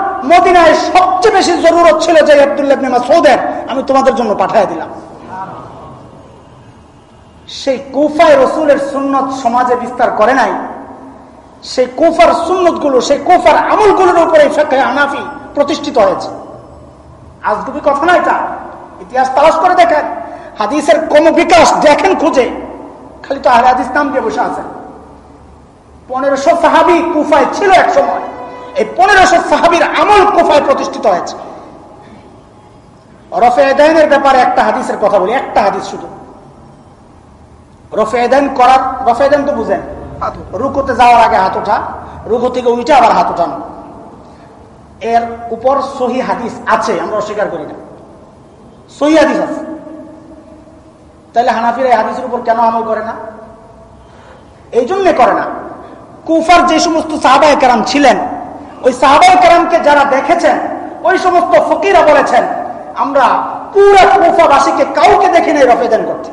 মদিনায় সবচেয়ে বেশি জরুরত ছিল যে আবদুল্লাহ মাসউদের আমি তোমাদের জন্য পাঠিয়ে দিলাম। সেই কুফায় রসুলের সুন্নত সমাজে বিস্তার করে নাই। সেই কুফার সুন্নতগুলো সেই কুফার আমলগুলোর উপরে আনাফি প্রতিষ্ঠিত হয়েছে। আজগুবি কথা না এটা ইতিহাস তালাশ করে দেখেন। হাদিসের কোন বিকাশ দেখেন খুঁজে। খালি তো আহলে হাদিস নাম দিয়ে বসে আছেন। পনেরোশো সাহাবি কুফায় ছিল এক সময়। এই পনেরোশো সাহাবির আমল কোফায় প্রতিষ্ঠিত হয়েছে। রফে এদাইনের ব্যাপারে একটা হাদিসের কথা বলি, একটা হাদিস শুধু। রফেদান করার রফেদান তো বুঝেন রুকুতে যাওয়ার আগে হাত ওঠা রুকু থেকে উঠে আবার হাত ওঠানো এর উপর সহি হাদিস আছে, আমরা অস্বীকার করি না। সহি হাদিস আছে। তাহলে হানাফির এই হাদিসের উপর কেন আমল করে না? এই জন্যে করে না। কুফার যে সমস্ত সাহাবায় কারাম ছিলেন ওই সাহাবায় কারামকে যারা দেখেছেন, ওই সমস্ত ফকিরা বলেছেন, আমরা পুরা কুফাবাসীকে কাউকে দেখে নেই রফেদান করতে।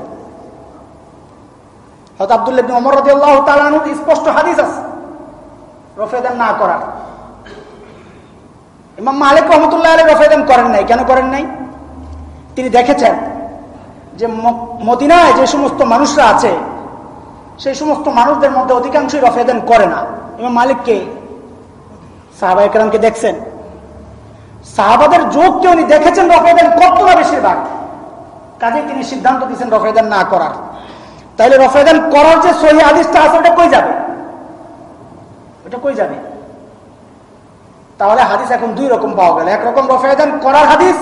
হয়তো আবদুল্লাহ অমর রদি আল্লাহ তালানুর স্পষ্ট হাদিস আছে। রফেদান না করার। ইমাম মালিক রহমতুল্লাহ আলী রফেদান করেন নাই। কেন করেন নাই? তিনি দেখেছেন যে মদিনায় যে সমস্ত মানুষরা আছে, সেই সমস্ত মানুষদের মধ্যে অধিকাংশই রফেদান করে না। ইমাম মালিককে সাহাবা একরামকে দেখছেন। সাহাবাদের যোগকে উনি দেখেছেন রফেদান করতো না বেশিরভাগ। কাজে তিনি সিদ্ধান্ত দিচ্ছেন রফেদান না করার। তাইলে রফেদান করার যে সহি আদিসটা আছে, ওটা কই যাবে? ওটা কই যাবে? তাহলে হাদিস এখন দুই রকম পাওয়া গেল। একরকম রফেদান করার হাদিস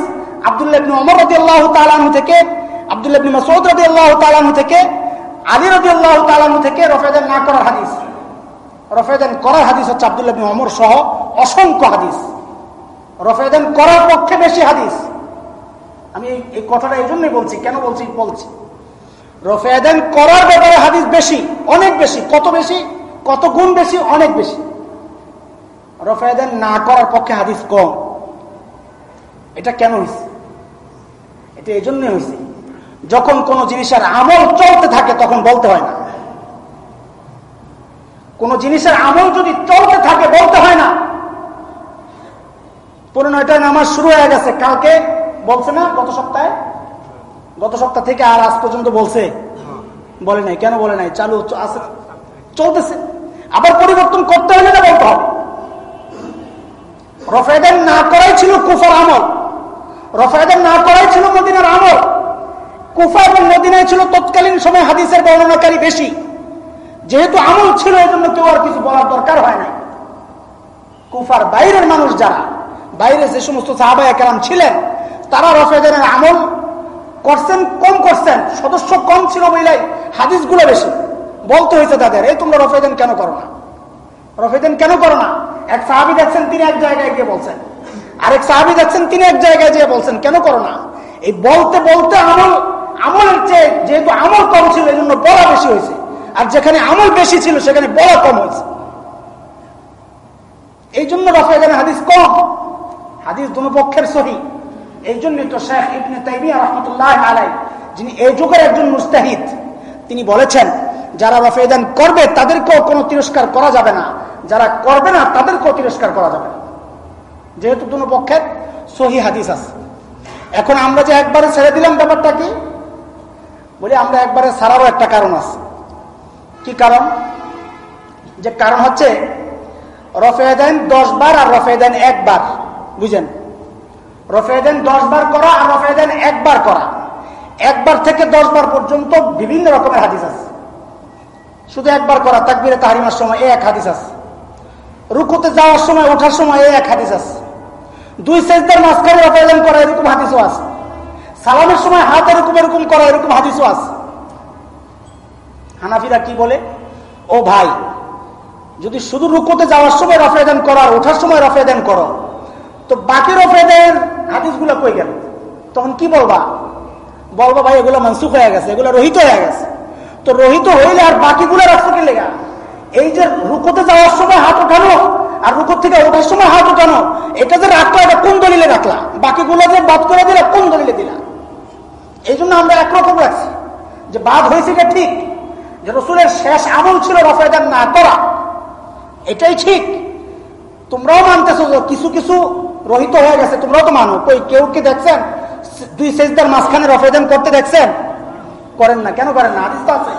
আবদুল্লাহ থেকে আবদুল্লাহ থেকে থেকে রফেদান না করার হাদিস। রফেদান করার হাদিস হচ্ছে অসংখ্য হাদিস। রফেদান করার পক্ষে বেশি হাদিস। আমি এই কথাটা এই জন্যই বলছি, কেন বলছি? বলছি। রফেদান করার ব্যাপারে হাদিস বেশি, অনেক বেশি। কত বেশি? কত গুণ বেশি? অনেক বেশি। রফেদান না করার পক্ষে হাদিস কম। এটা কেন হয়েছে এটা এই জন্যই হয়েছে যখন কোন জিনিসের আমল চলতে থাকে, তখন বলতে হয় না। কোন জিনিসের আমল যদি চলতে থাকে, বলতে হয় না। পুরো নয়টা নামাজ শুরু হয়ে গেছে। কালকে বলছে না? গত সপ্তাহে? গত সপ্তাহ থেকে আর আজ পর্যন্ত বলছে? বলে নাই। কেন বলে নাই? চালু আছে। চলতেছে। আবার পরিবর্তন করতে হলে না বলতে হবে। রফেদান না করাই ছিল কুফার আমল। রফেদান না করাই ছিল মদিনার আমল। কুফা এবং মদিনায় ছিল তৎকালীন সময় হাদিসের বর্ণনাকারী বেশি। যেহেতু আমল ছিল এই জন্য কেউ আর কিছু বলার দরকার হয় নাই। কুফার বাইরের মানুষ যারা বাইরে যে সমস্ত সাহাবায় কেরাম ছিলেন, তারা রফেদানের আমল করছেন, কম করছেন, সদস্য কম ছিল বইলাই, হাদিসগুলো বেশি। বলতে হয়েছে তাদের, এই তোমরা রফেদান কেন করো না? রফেদান কেন করো না? এক সাহাবি দেখছেন তিনি এক জায়গায় গিয়ে বলছেন। আরেক সাহাবি দেখছেন তিনি এক জায়গায় গিয়ে বলছেন, কেন করো না? এই বলতে বলতে আমল, আমলের চেয়ে যেহেতু আমল কম ছিল এই জন্য বলা বেশি হয়েছে। আর যেখানে আমল বেশি ছিল, সেখানে বলা কম হয়েছে। এই জন্য রফেদানের হাদিস কম। হাদিস দুনো পক্ষের সহি। এই জন্যই তো শেখ ইবনে তাইমিয়া রহমতুল্লাহ আলাই যিনি এই যুগের একজন মুস্তাহিদ, তিনি বলেছেন, যারা রফেদান করবে, তাদেরকেও কোনো তিরস্কার করা যাবে না। যারা করবে না, তাদেরকেও তিরস্কার করা যাবে না। যেহেতু দুনো পক্ষের সহি হাদিস আছে। এখন আমরা যে একবারে ছেড়ে দিলাম ব্যাপারটা কি? বলি, আমরা একবারে ছাড়ারও একটা কারণ আছে। কি কারণ? যে কারণ হচ্ছে রফেদান দশ বার আর রফেদান একবার। বুঝেন? রফেদেন দশ বার করা আর রফেদেন একবার করা। একবার থেকে দশ বার পর্যন্ত বিভিন্ন রকমের হাদিস আছে। শুধু একবার করা, তাকবিরে তাহারিমার সময় এক হাদিস আছে। রুকুতে যাওয়ার সময়, ওঠার সময় এক হাদিস আছে। দুই সেজদার মাঝখানে রফেদান করা, এরকম হাদিসও আছে। সালামের সময় হাত এরকম এরকম করা, এরকম হাদিসও আছে। হানাফিরা কি বলে? ও ভাই, যদি শুধু রুকুতে যাওয়ার সময় রফেদান করো ওঠার সময় রফেদান করো তো বাকি রফেদের হাদিসগুলো কই গেল? তখন কি বলবা? বলবা, ভাই, এগুলো মানসুখ হয়ে গেছে, এগুলো রহিত হয়ে গেছে। তো রহিত হইলে আর বাকিগুলো রাখছো কি লেগা? এই যে রুকোতে যাওয়ার সময় হাত উঠানো আর রুকোর থেকে ওঠার সময় হাত উঠানো, এটা যে রাখল, এটা কোন দলিলে রাখলা? বাকিগুলো যে বাদ করে দিলা, কোন দলিলে দিলা? এই জন্য আমরা একরকম রাখছি। যে বাদ হয়েছে এটা ঠিক, যে রসুলের শেষ আমল ছিল রফেদান না করা, এটাই ঠিক। তোমরাও মানতেছো কিছু কিছু রহিত হয়ে গেছে, তোমরাও তো মানো। কই, কেউ কি দেখছেন? দুই সেজদার মাঝখানে রফেদান করতে দেখছেন? করেন না, কেন করেন না? তো আছে।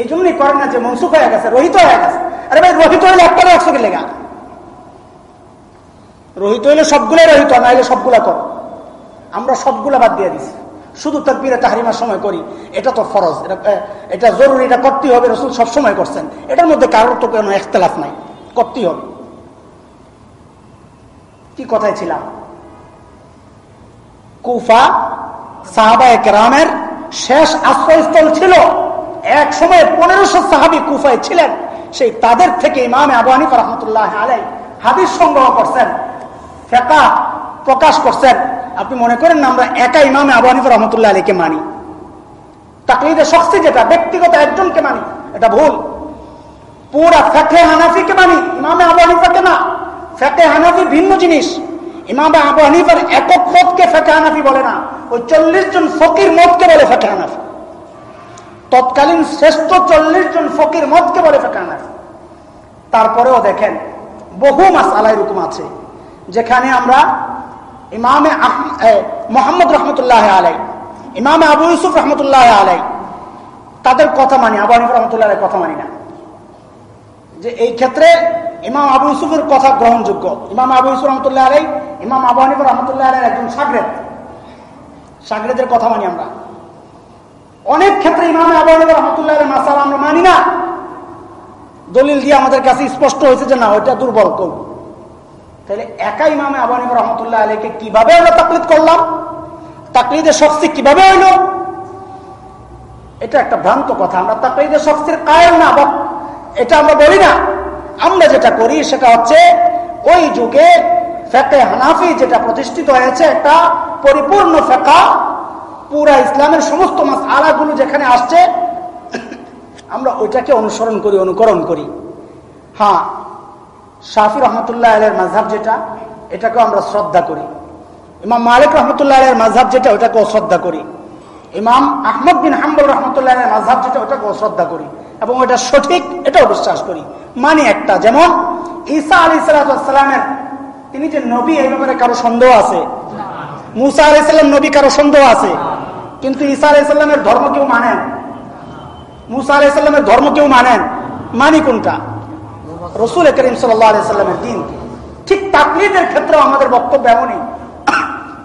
এই জন্যই করেন না যে মনসুখ হয়ে গেছে, রহিত হয়ে গেছে। আরে ভাই, রহিত হইলে একটা একশো কে লেগা? রহিত হইলে সবগুলো রহিত না হইলে সবগুলা কর। আমরা সবগুলা বাদ দিয়ে দিছি। শুধু তার তাকবিরে তাহারিমার সময় করি। এটা তো ফরজ। এটা এটা জরুরি, এটা করতেই হবে। রসুল সবসময় করছেন। এটার মধ্যে কারোর তো কোনো একতলাফ নাই। করতেই হবে। কি কথায় ছিলাম? কুফা সাহাবায় কেরামের শেষ আশ্রয়স্থল ছিল। এক সময় পনেরোশো সাহাবি কুফায় ছিলেন। সেই তাদের থেকে ইমামে আবু হানিফা রহমতুল্লাহ আলাই হাদিস সংগ্রহ করছেন, ফেকা প্রকাশ করছেন। আপনি মনে করেন না আমরা একা ইমামে আবু হানিফা রহমতুল্লাহ আলীকে মানি? তাকলিদের শক্তি যেটা, ব্যক্তিগত একজনকে মানি, এটা ভুল। পুরা ফেকে হানাফিকে মানি, ইমামে আবু হানিফাকে না। ফেকে হানাফি ভিন্ন জিনিস। ইমামে আবু হানিফার একক পদকে ফেকে হানাফি বলে না। ওই চল্লিশ জন ফকির মতকে বলে ফেকে হানাফি। তৎকালীন শ্রেষ্ঠ চল্লিশ জন ফকির মতকে বলে ফেকে হানাফি। তারপরেও দেখেন, বহু মাস আলাই রকম আছে, যেখানে আমরা ইমামে মোহাম্মদ রহমতুল্লাহ আলাই ইমামে আবু ইউসুফ রহমতুল্লাহ আলাই তাদের কথা মানি, আবু হানিফ রহমতুল্লাহ কথা মানি না। যে এই ক্ষেত্রে ইমাম আবু ইউসুফের কথা গ্রহণযোগ্য। ইমাম আবু ইউসুফ রহমতুল্লাহ আলাই ইমাম আবু হানিফ রহমতুল্লাহ আলাই একজন সাগরেদ। সাগরেদের কথা মানি আমরা। অনেক ক্ষেত্রে ইমাম আবু হানিফ রহমতুল্লাহ আলাই মাসাল আমরা মানি না। দলিল দিয়ে আমাদের কাছে স্পষ্ট হয়েছে যে না, ওইটা দুর্বল কৌল। তাহলে একা ইমামে আবু হানিফ রহমতুল্লাহ আলীকে কীভাবে আমরা তাকলিদ করলাম? তাকলিদের শক্তি কীভাবে হইল? এটা একটা ভ্রান্ত কথা। আমরা তাকলিদের শক্তির কায়ন না এটা আমরা বলি না। আমরা যেটা করি সেটা হচ্ছে ওই যুগে ফেকে হানাফি যেটা প্রতিষ্ঠিত হয়েছে একটা পরিপূর্ণ ফেকা পুরা ইসলামের সমস্ত মাস আলাগুলো যেখানে আসছে, আমরা ওইটাকে অনুসরণ করি, অনুকরণ করি। হ্যাঁ শাফি রহমতুল্লাহ আলের মাঝহাব যেটা, এটাকেও আমরা শ্রদ্ধা করি। ইমাম মালিক রহমতুল্লাহ আলের মাঝহাব যেটা ওটাকেও শ্রদ্ধা করি। ইমাম আহমদ বিন হাম্বুল রহমতুল্লাহ আলের মাঝহাব যেটা ওটাকেও শ্রদ্ধা করি। এবং ওটা সঠিক, এটাও বিশ্বাস করি। মানে একটা, যেমন ঈসা আলী সালামের, তিনি যে নবী, এই ব্যাপারে কারও সন্দেহ আছে? মুসা আলি সাল্লাম নবী কারও সন্দেহ আছে? কিন্তু ঈসা আলি সাল্লামের ধর্ম কেউ মানেন মুসা আলি সাল্লামের ধর্ম কেউ মানেন মানি কোনটা? রসুল করিম সাল্লামের দিন। ঠিক তাকলিদের ক্ষেত্রে আমাদের বক্তব্য এমনই।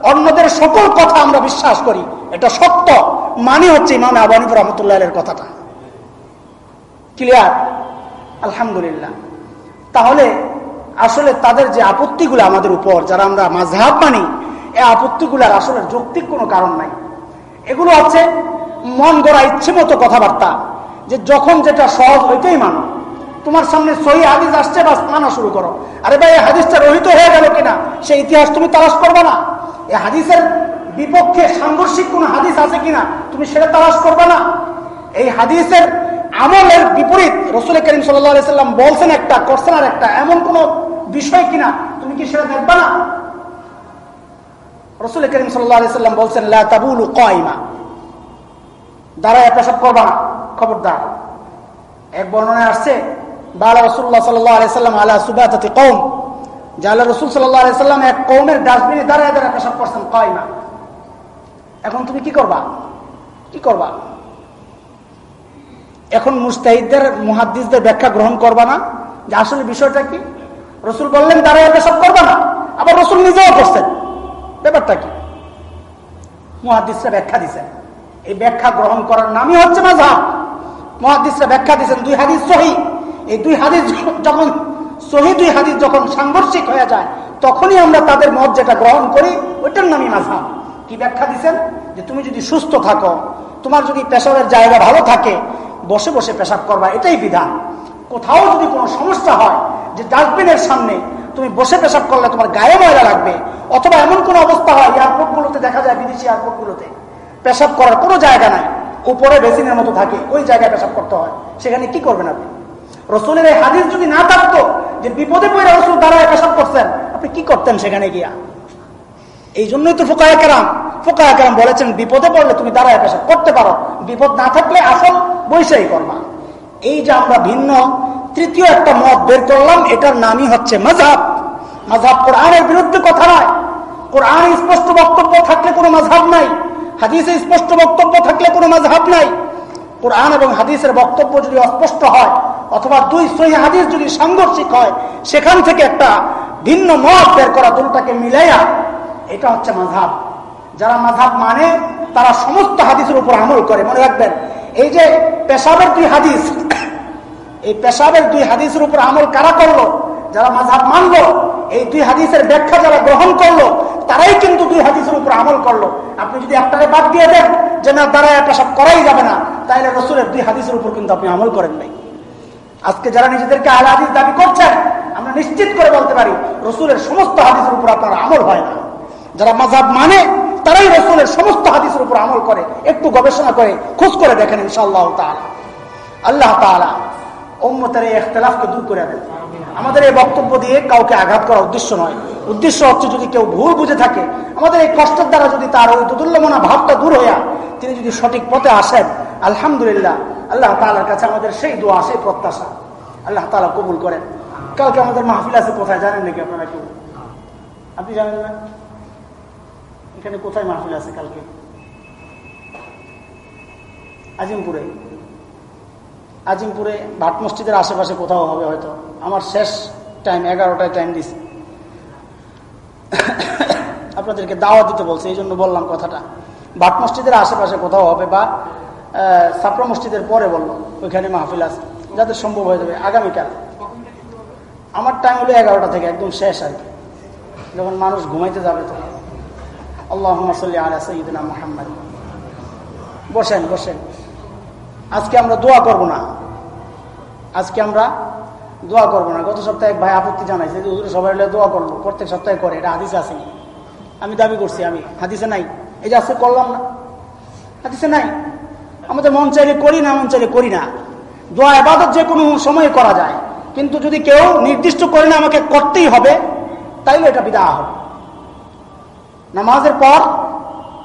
অন্যদের সকল কথা আমরা বিশ্বাস করি। এটা সত্য। মানে হচ্ছে ইমাম আবানিফ রহমতুল্লাহ কথাটা। ক্লিয়ার আলহামদুলিল্লাহ তাহলে আসলে তাদের যে আপত্তিগুলো আমাদের উপর, যারা আমরা মাঝহাব মানি, এই আপত্তিগুলার আসলে যৌক্তিক কোনো কারণ নাই। এগুলো হচ্ছে মন গড়া ইচ্ছে মতো কথাবার্তা, যে যখন যেটা সহজ ওইটাই মানো। তোমার সামনে সহি হাদিস আসছে বা মানা শুরু করো। আরে ভাই, এই হাদিসটা রহিত হয়ে গেল কিনা? সেই ইতিহাস তুমি তালাশ করবে না। এই হাদিসের বিপক্ষে সাংঘর্ষিক কোন হাদিস আছে কিনা? তুমি সেটা তালাশ করবে না। এই হাদিসের আমলের বিপরীত রসুল করিম সাল্লাম বলছেন একটা, করছেন আর একটা। এমন কোন বিষয় কিনা? তুমি কি সেটা দেখবে না? রসুল করিম সাল্লাম বলছেন দাঁড়ায় পেশাব করবা না, খবরদার। এক বর্ণনায় আসছে, বালা রসুল্লাহ সাল্লাম আলা সুবাতি কৌম যে আল্লাহ রসুল সাল্লাম এক কৌমের ডাস্টবিনে দাঁড়ায় দাঁড়ায় পেশাব করছেন, কয়মা। এখন তুমি কি করবা? কি করবা? এখন মুস্তাহিদদের, মুহাদ্দিসদের ব্যাখ্যা গ্রহণ করবা না। যে আসলে বিষয়টা কি? রসুল বললেন, দাঁড়ায় সব করবা না। আবার রসুল নিজেও করছেন ব্যাপারটা কি? মুহাদ্দিসরা ব্যাখ্যা দিচ্ছেন এই ব্যাখ্যা গ্রহণ করার নামই হচ্ছে মাঝাব মহাদিসরা ব্যাখ্যা দিচ্ছেন দুই হাদিস সহি। এই দুই হাদিস যখন সহি দুই হাদিস যখন সাংঘর্ষিক হয়ে যায়, তখনই আমরা তাদের মত যেটা গ্রহণ করি, ওইটার নামই মাঝাব কি ব্যাখ্যা দিচ্ছেন যে তুমি যদি সুস্থ থাকো, তোমার যদি পেশাবের জায়গা ভালো থাকে বসে বসে পেশাব করবা, এটাই বিধান। কোথাও যদি কোনো সমস্যা হয় যে ডাস্টবিনের সামনে তুমি বসে পেশাব করলে তোমার গায়ে ময়লা লাগবে, অথবা এমন কোন অবস্থা হয় এয়ারপোর্টগুলোতে দেখা যায় বিদেশি এয়ারপোর্টগুলোতে পেশাব করার কোনো জায়গা নাই, উপরে বেসিনের মতো থাকে, ওই জায়গায় পেশাব করতে হয়, সেখানে কি করবেন আপনি? রসুলের এই হাদিস যদি না থাকতো যে বিপদে পড়ে রসুল দাঁড়ায় পেশাব করছেন, আপনি কি করতেন সেখানে গিয়া? এই জন্যই তো ফোকায় কেরাম। ফোকায় কেরাম বলেছেন, বিপদে পড়লে তুমি দাঁড়ায় পেশাব করতে পারো। বিপদ না থাকলে আসল বৈশাই করবা এই যে আমরা ভিন্ন, তৃতীয় একটা মত বের করলাম, এটার নামই হচ্ছে মাঝাব মাঝাব কোরআনের বিরুদ্ধে কথা নয়। কোরআন স্পষ্ট বক্তব্য থাকলে কোনো মাঝাব নাই। হাদিসে স্পষ্ট বক্তব্য থাকলে কোনো মাঝহাব নাই। কোরআন এবং হাদিসের বক্তব্য যদি অস্পষ্ট হয়, অথবা দুই সহি হাদিস যদি সাংঘর্ষিক হয়, সেখান থেকে একটা ভিন্ন মত বের করা দুটাকে মিলাইয়া, এটা হচ্ছে মাঝহাব যারা মাঝহাব মানে তারা সমস্ত হাদিসের উপর আমল করে। মনে রাখবেন, এই যে পেশাবের দুই হাদিস, এই পেশাবের দুই হাদিসের উপর আমল কারা করল? যারা মাঝহাব মানলো, এই দুই হাদিসের ব্যাখ্যা যারা গ্রহণ করল, তারাই কিন্তু দুই হাদিসের উপর আমল করল। আপনি যদি একটাকে বাদ দিয়ে দেন, যে না দ্বারা পেশাব করাই যাবে না, তাইলে রসুলের দুই হাদিসের উপর কিন্তু আপনি আমল করেন নাই। আজকে যারা নিজেদেরকে আল হাদিস দাবি করছেন, আমরা নিশ্চিত করে বলতে পারি, রসুলের সমস্ত হাদিসের উপর আপনার আমল হয় না। যারা মাঝাব মানে তারাই রসুলের সমস্ত হাদিসের উপর আমল করে, একটু গবেষণা করে, খোঁজ করে দেখেন ইনশাআল্লাহ তালা আল্লাহ তালা ওম্মতের এই দূর করে দেন। আমাদের এই বক্তব্য দিয়ে কাউকে আঘাত করার উদ্দেশ্য নয়। উদ্দেশ্য হচ্ছে যদি কেউ ভুল বুঝে থাকে, আমাদের এই কষ্টের দ্বারা যদি তার ওই দুদুল্যমনা ভাবটা দূর হইয়া তিনি যদি সঠিক পথে আসেন, আলহামদুলিল্লাহ, আল্লাহ তালার কাছে আমাদের সেই দোয়া, সেই প্রত্যাশা আল্লাহ তালা কবুল করেন। কালকে আমাদের মাহফিল আছে কোথায়? জানেন নাকি আপনারা কেউ? আপনি জানেন না? এখানে কোথায় মাহফিল আছে কালকে? আজিমপুরে। আজিমপুরে ভাট মসজিদের আশেপাশে কোথাও হবে হয়তো। আমার শেষ টাইম এগারোটায় টাইম দিছে। আপনাদেরকে দাওয়া দিতে বলছে, এই জন্য বললাম কথাটা। ভাট মসজিদের আশেপাশে কোথাও হবে বা সাপড়া মসজিদের পরে বলল ওইখানে মাহফিল আছে। যাদের সম্ভব হয়ে যাবে আগামীকাল। আমার টাইম হলো এগারোটা থেকে, একদম শেষ আর কি। যখন মানুষ ঘুমাইতে যাবে তো আল্লাহ সাল্লি আলা সঈদিনা মোহাম্মদ। বসেন বসেন। আজকে আমরা দোয়া করব না। আজকে আমরা দোয়া করব না। গত সপ্তাহে ভাই আপত্তি জানাইছে যে হুজুর সবাই দোয়া করব প্রত্যেক সপ্তাহে করে, এটা হাদিসে আসেনি আমি দাবি করছি, আমি। হাদিসে নাই। এই যে আজকে করলাম না। হাদিসে নাই। আমাদের মন চাইলে করি না, মন চাইলে করি না। দোয়া আবাদত যে কোনো সময় করা যায়। কিন্তু যদি কেউ নির্দিষ্ট করে না আমাকে করতেই হবে, তাইলে এটা বিদা হবে। নামাজের পর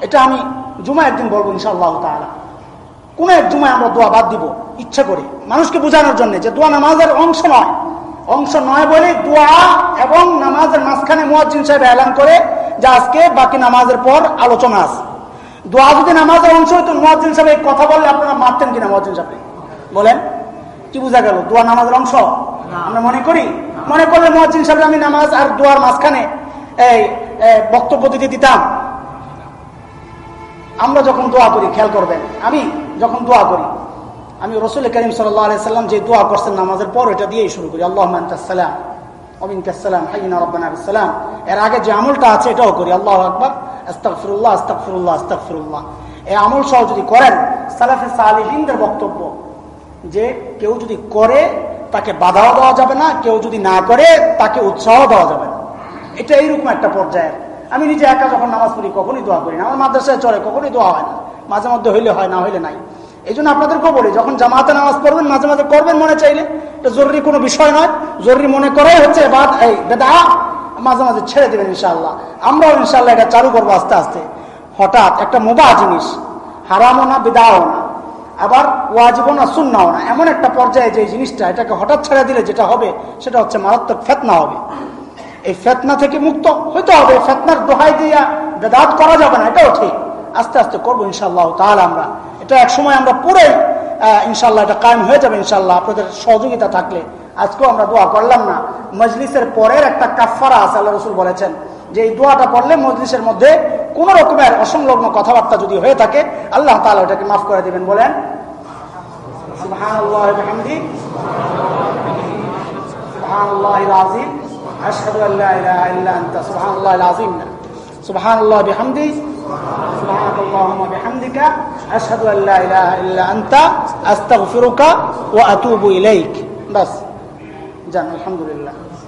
এটা আমি জুমা একদিন বলব ইনশাআল্লাহ তালা কোন এক জুমায় আমরা দোয়া বাদ দিব ইচ্ছা করে। মানুষকে বোঝানোর জন্য যে দোয়া নামাজের অংশ নয়। অংশ নয় বলে দোয়া এবং নামাজের মাঝখানে মুয়াজ্জিন সাহেব এলান করে যে আজকে বাকি নামাজের পর আলোচনা আছে। দোয়া যদি নামাজের অংশ হইতো মুয়াজ্জিন সাহেব কথা বললে আপনারা মারতেন কিনা মুয়াজ্জিন সাহেব? বলেন কি বোঝা গেল? দোয়া নামাজের অংশ? আমরা মনে করি? মনে করলে মুয়াজ্জিন সাহেব আমি নামাজ আর দোয়ার মাঝখানে এই বক্তব্য দিতে দিতাম। আমরা যখন দোয়া করি, খেয়াল করবেন, আমি যখন দোয়া করি, আমি রসুল করিম সাল্লাম যে দোয়া করছেন নামাজের পর, এটা দিয়েই শুরু করি আল্লাহ সালাম অবিনকালাম হাইনা রব্বান এর আগে যে আমলটা আছে, এটাও করি, আল্লাহ আকবর আস্তাকফিরুল্লাহ আস্তাকফিরুল্লাহ আস্তাকফিরুল্লাহ এই আমল সহ যদি করেন, সালাফে সালিহিনদের বক্তব্য, যে কেউ যদি করে, তাকে বাধাও দেওয়া যাবে না, কেউ যদি না করে, তাকে উৎসাহ দেওয়া যাবে না। এটা এইরকম একটা পর্যায়ের আমি নিজে একা যখন নামাজ পড়ি, কখনই দোয়া করি না। আমার মাদ্রাসায় চলে, কখনই দোয়া হয় না। মাঝে মধ্যে হইলে হয়, না হইলে নাই। এই জন্য আপনাদেরকেও বলি যখন জামাতে নামাজ পড়বেন, মাঝে মাঝে করবেন মনে চাইলে। এটা জরুরি কোনো বিষয় নয়। জরুরি মনে করাই হচ্ছে বাদ এই বেদা। মাঝে মাঝে ছেড়ে দেবেন ইনশাল্লাহ আমরাও ইনশাল্লাহ এটা চালু করব আস্তে আস্তে। হঠাৎ একটা মোবা জিনিস। হারামও না, বেদাও না। আবার ওয়াজিব না শূন্যও না। এমন একটা পর্যায়ে যে জিনিসটা, এটাকে হঠাৎ ছেড়ে দিলে যেটা হবে, সেটা হচ্ছে মারাত্মক ফেতনা হবে। এই ফেতনা থেকে মুক্ত হইতে হবে। ফেতনার দোহাই দিয়া বেদাত করা যাবে না, এটাও ঠিক। আস্তে আস্তে করব ইনশাল্লাহ তাহলে আমরা। এটা এক সময় আমরা পুরোই ইনশাল্লাহ এটা কায়েম হয়ে যাবে ইনশাল্লাহ আপনাদের সহযোগিতা থাকলে। আজকেও আমরা দোয়া করলাম না। মজলিসের পরের একটা কাফারা আছে, আল্লাহ রসুল বলেছেন যে এই দোয়াটা পড়লে মজলিসের মধ্যে কোন রকমের অসংলগ্ন কথাবার্তা যদি হয়ে থাকে, আল্লাহ তাহলে ওটাকে মাফ করে দিবেন। বলেন, সুবহানাল্লাহ বিহামদি সুবহানাল্লাহিল আযীম। أشهد أن لا إله إلا أنت. سبحان الله العظيم. سبحان الله بحمدي. سبحانك اللهم بحمدك أشهد أن لا إله إلا أنت. أستغفرك وأتوب إليك. بس. جان الحمد لله.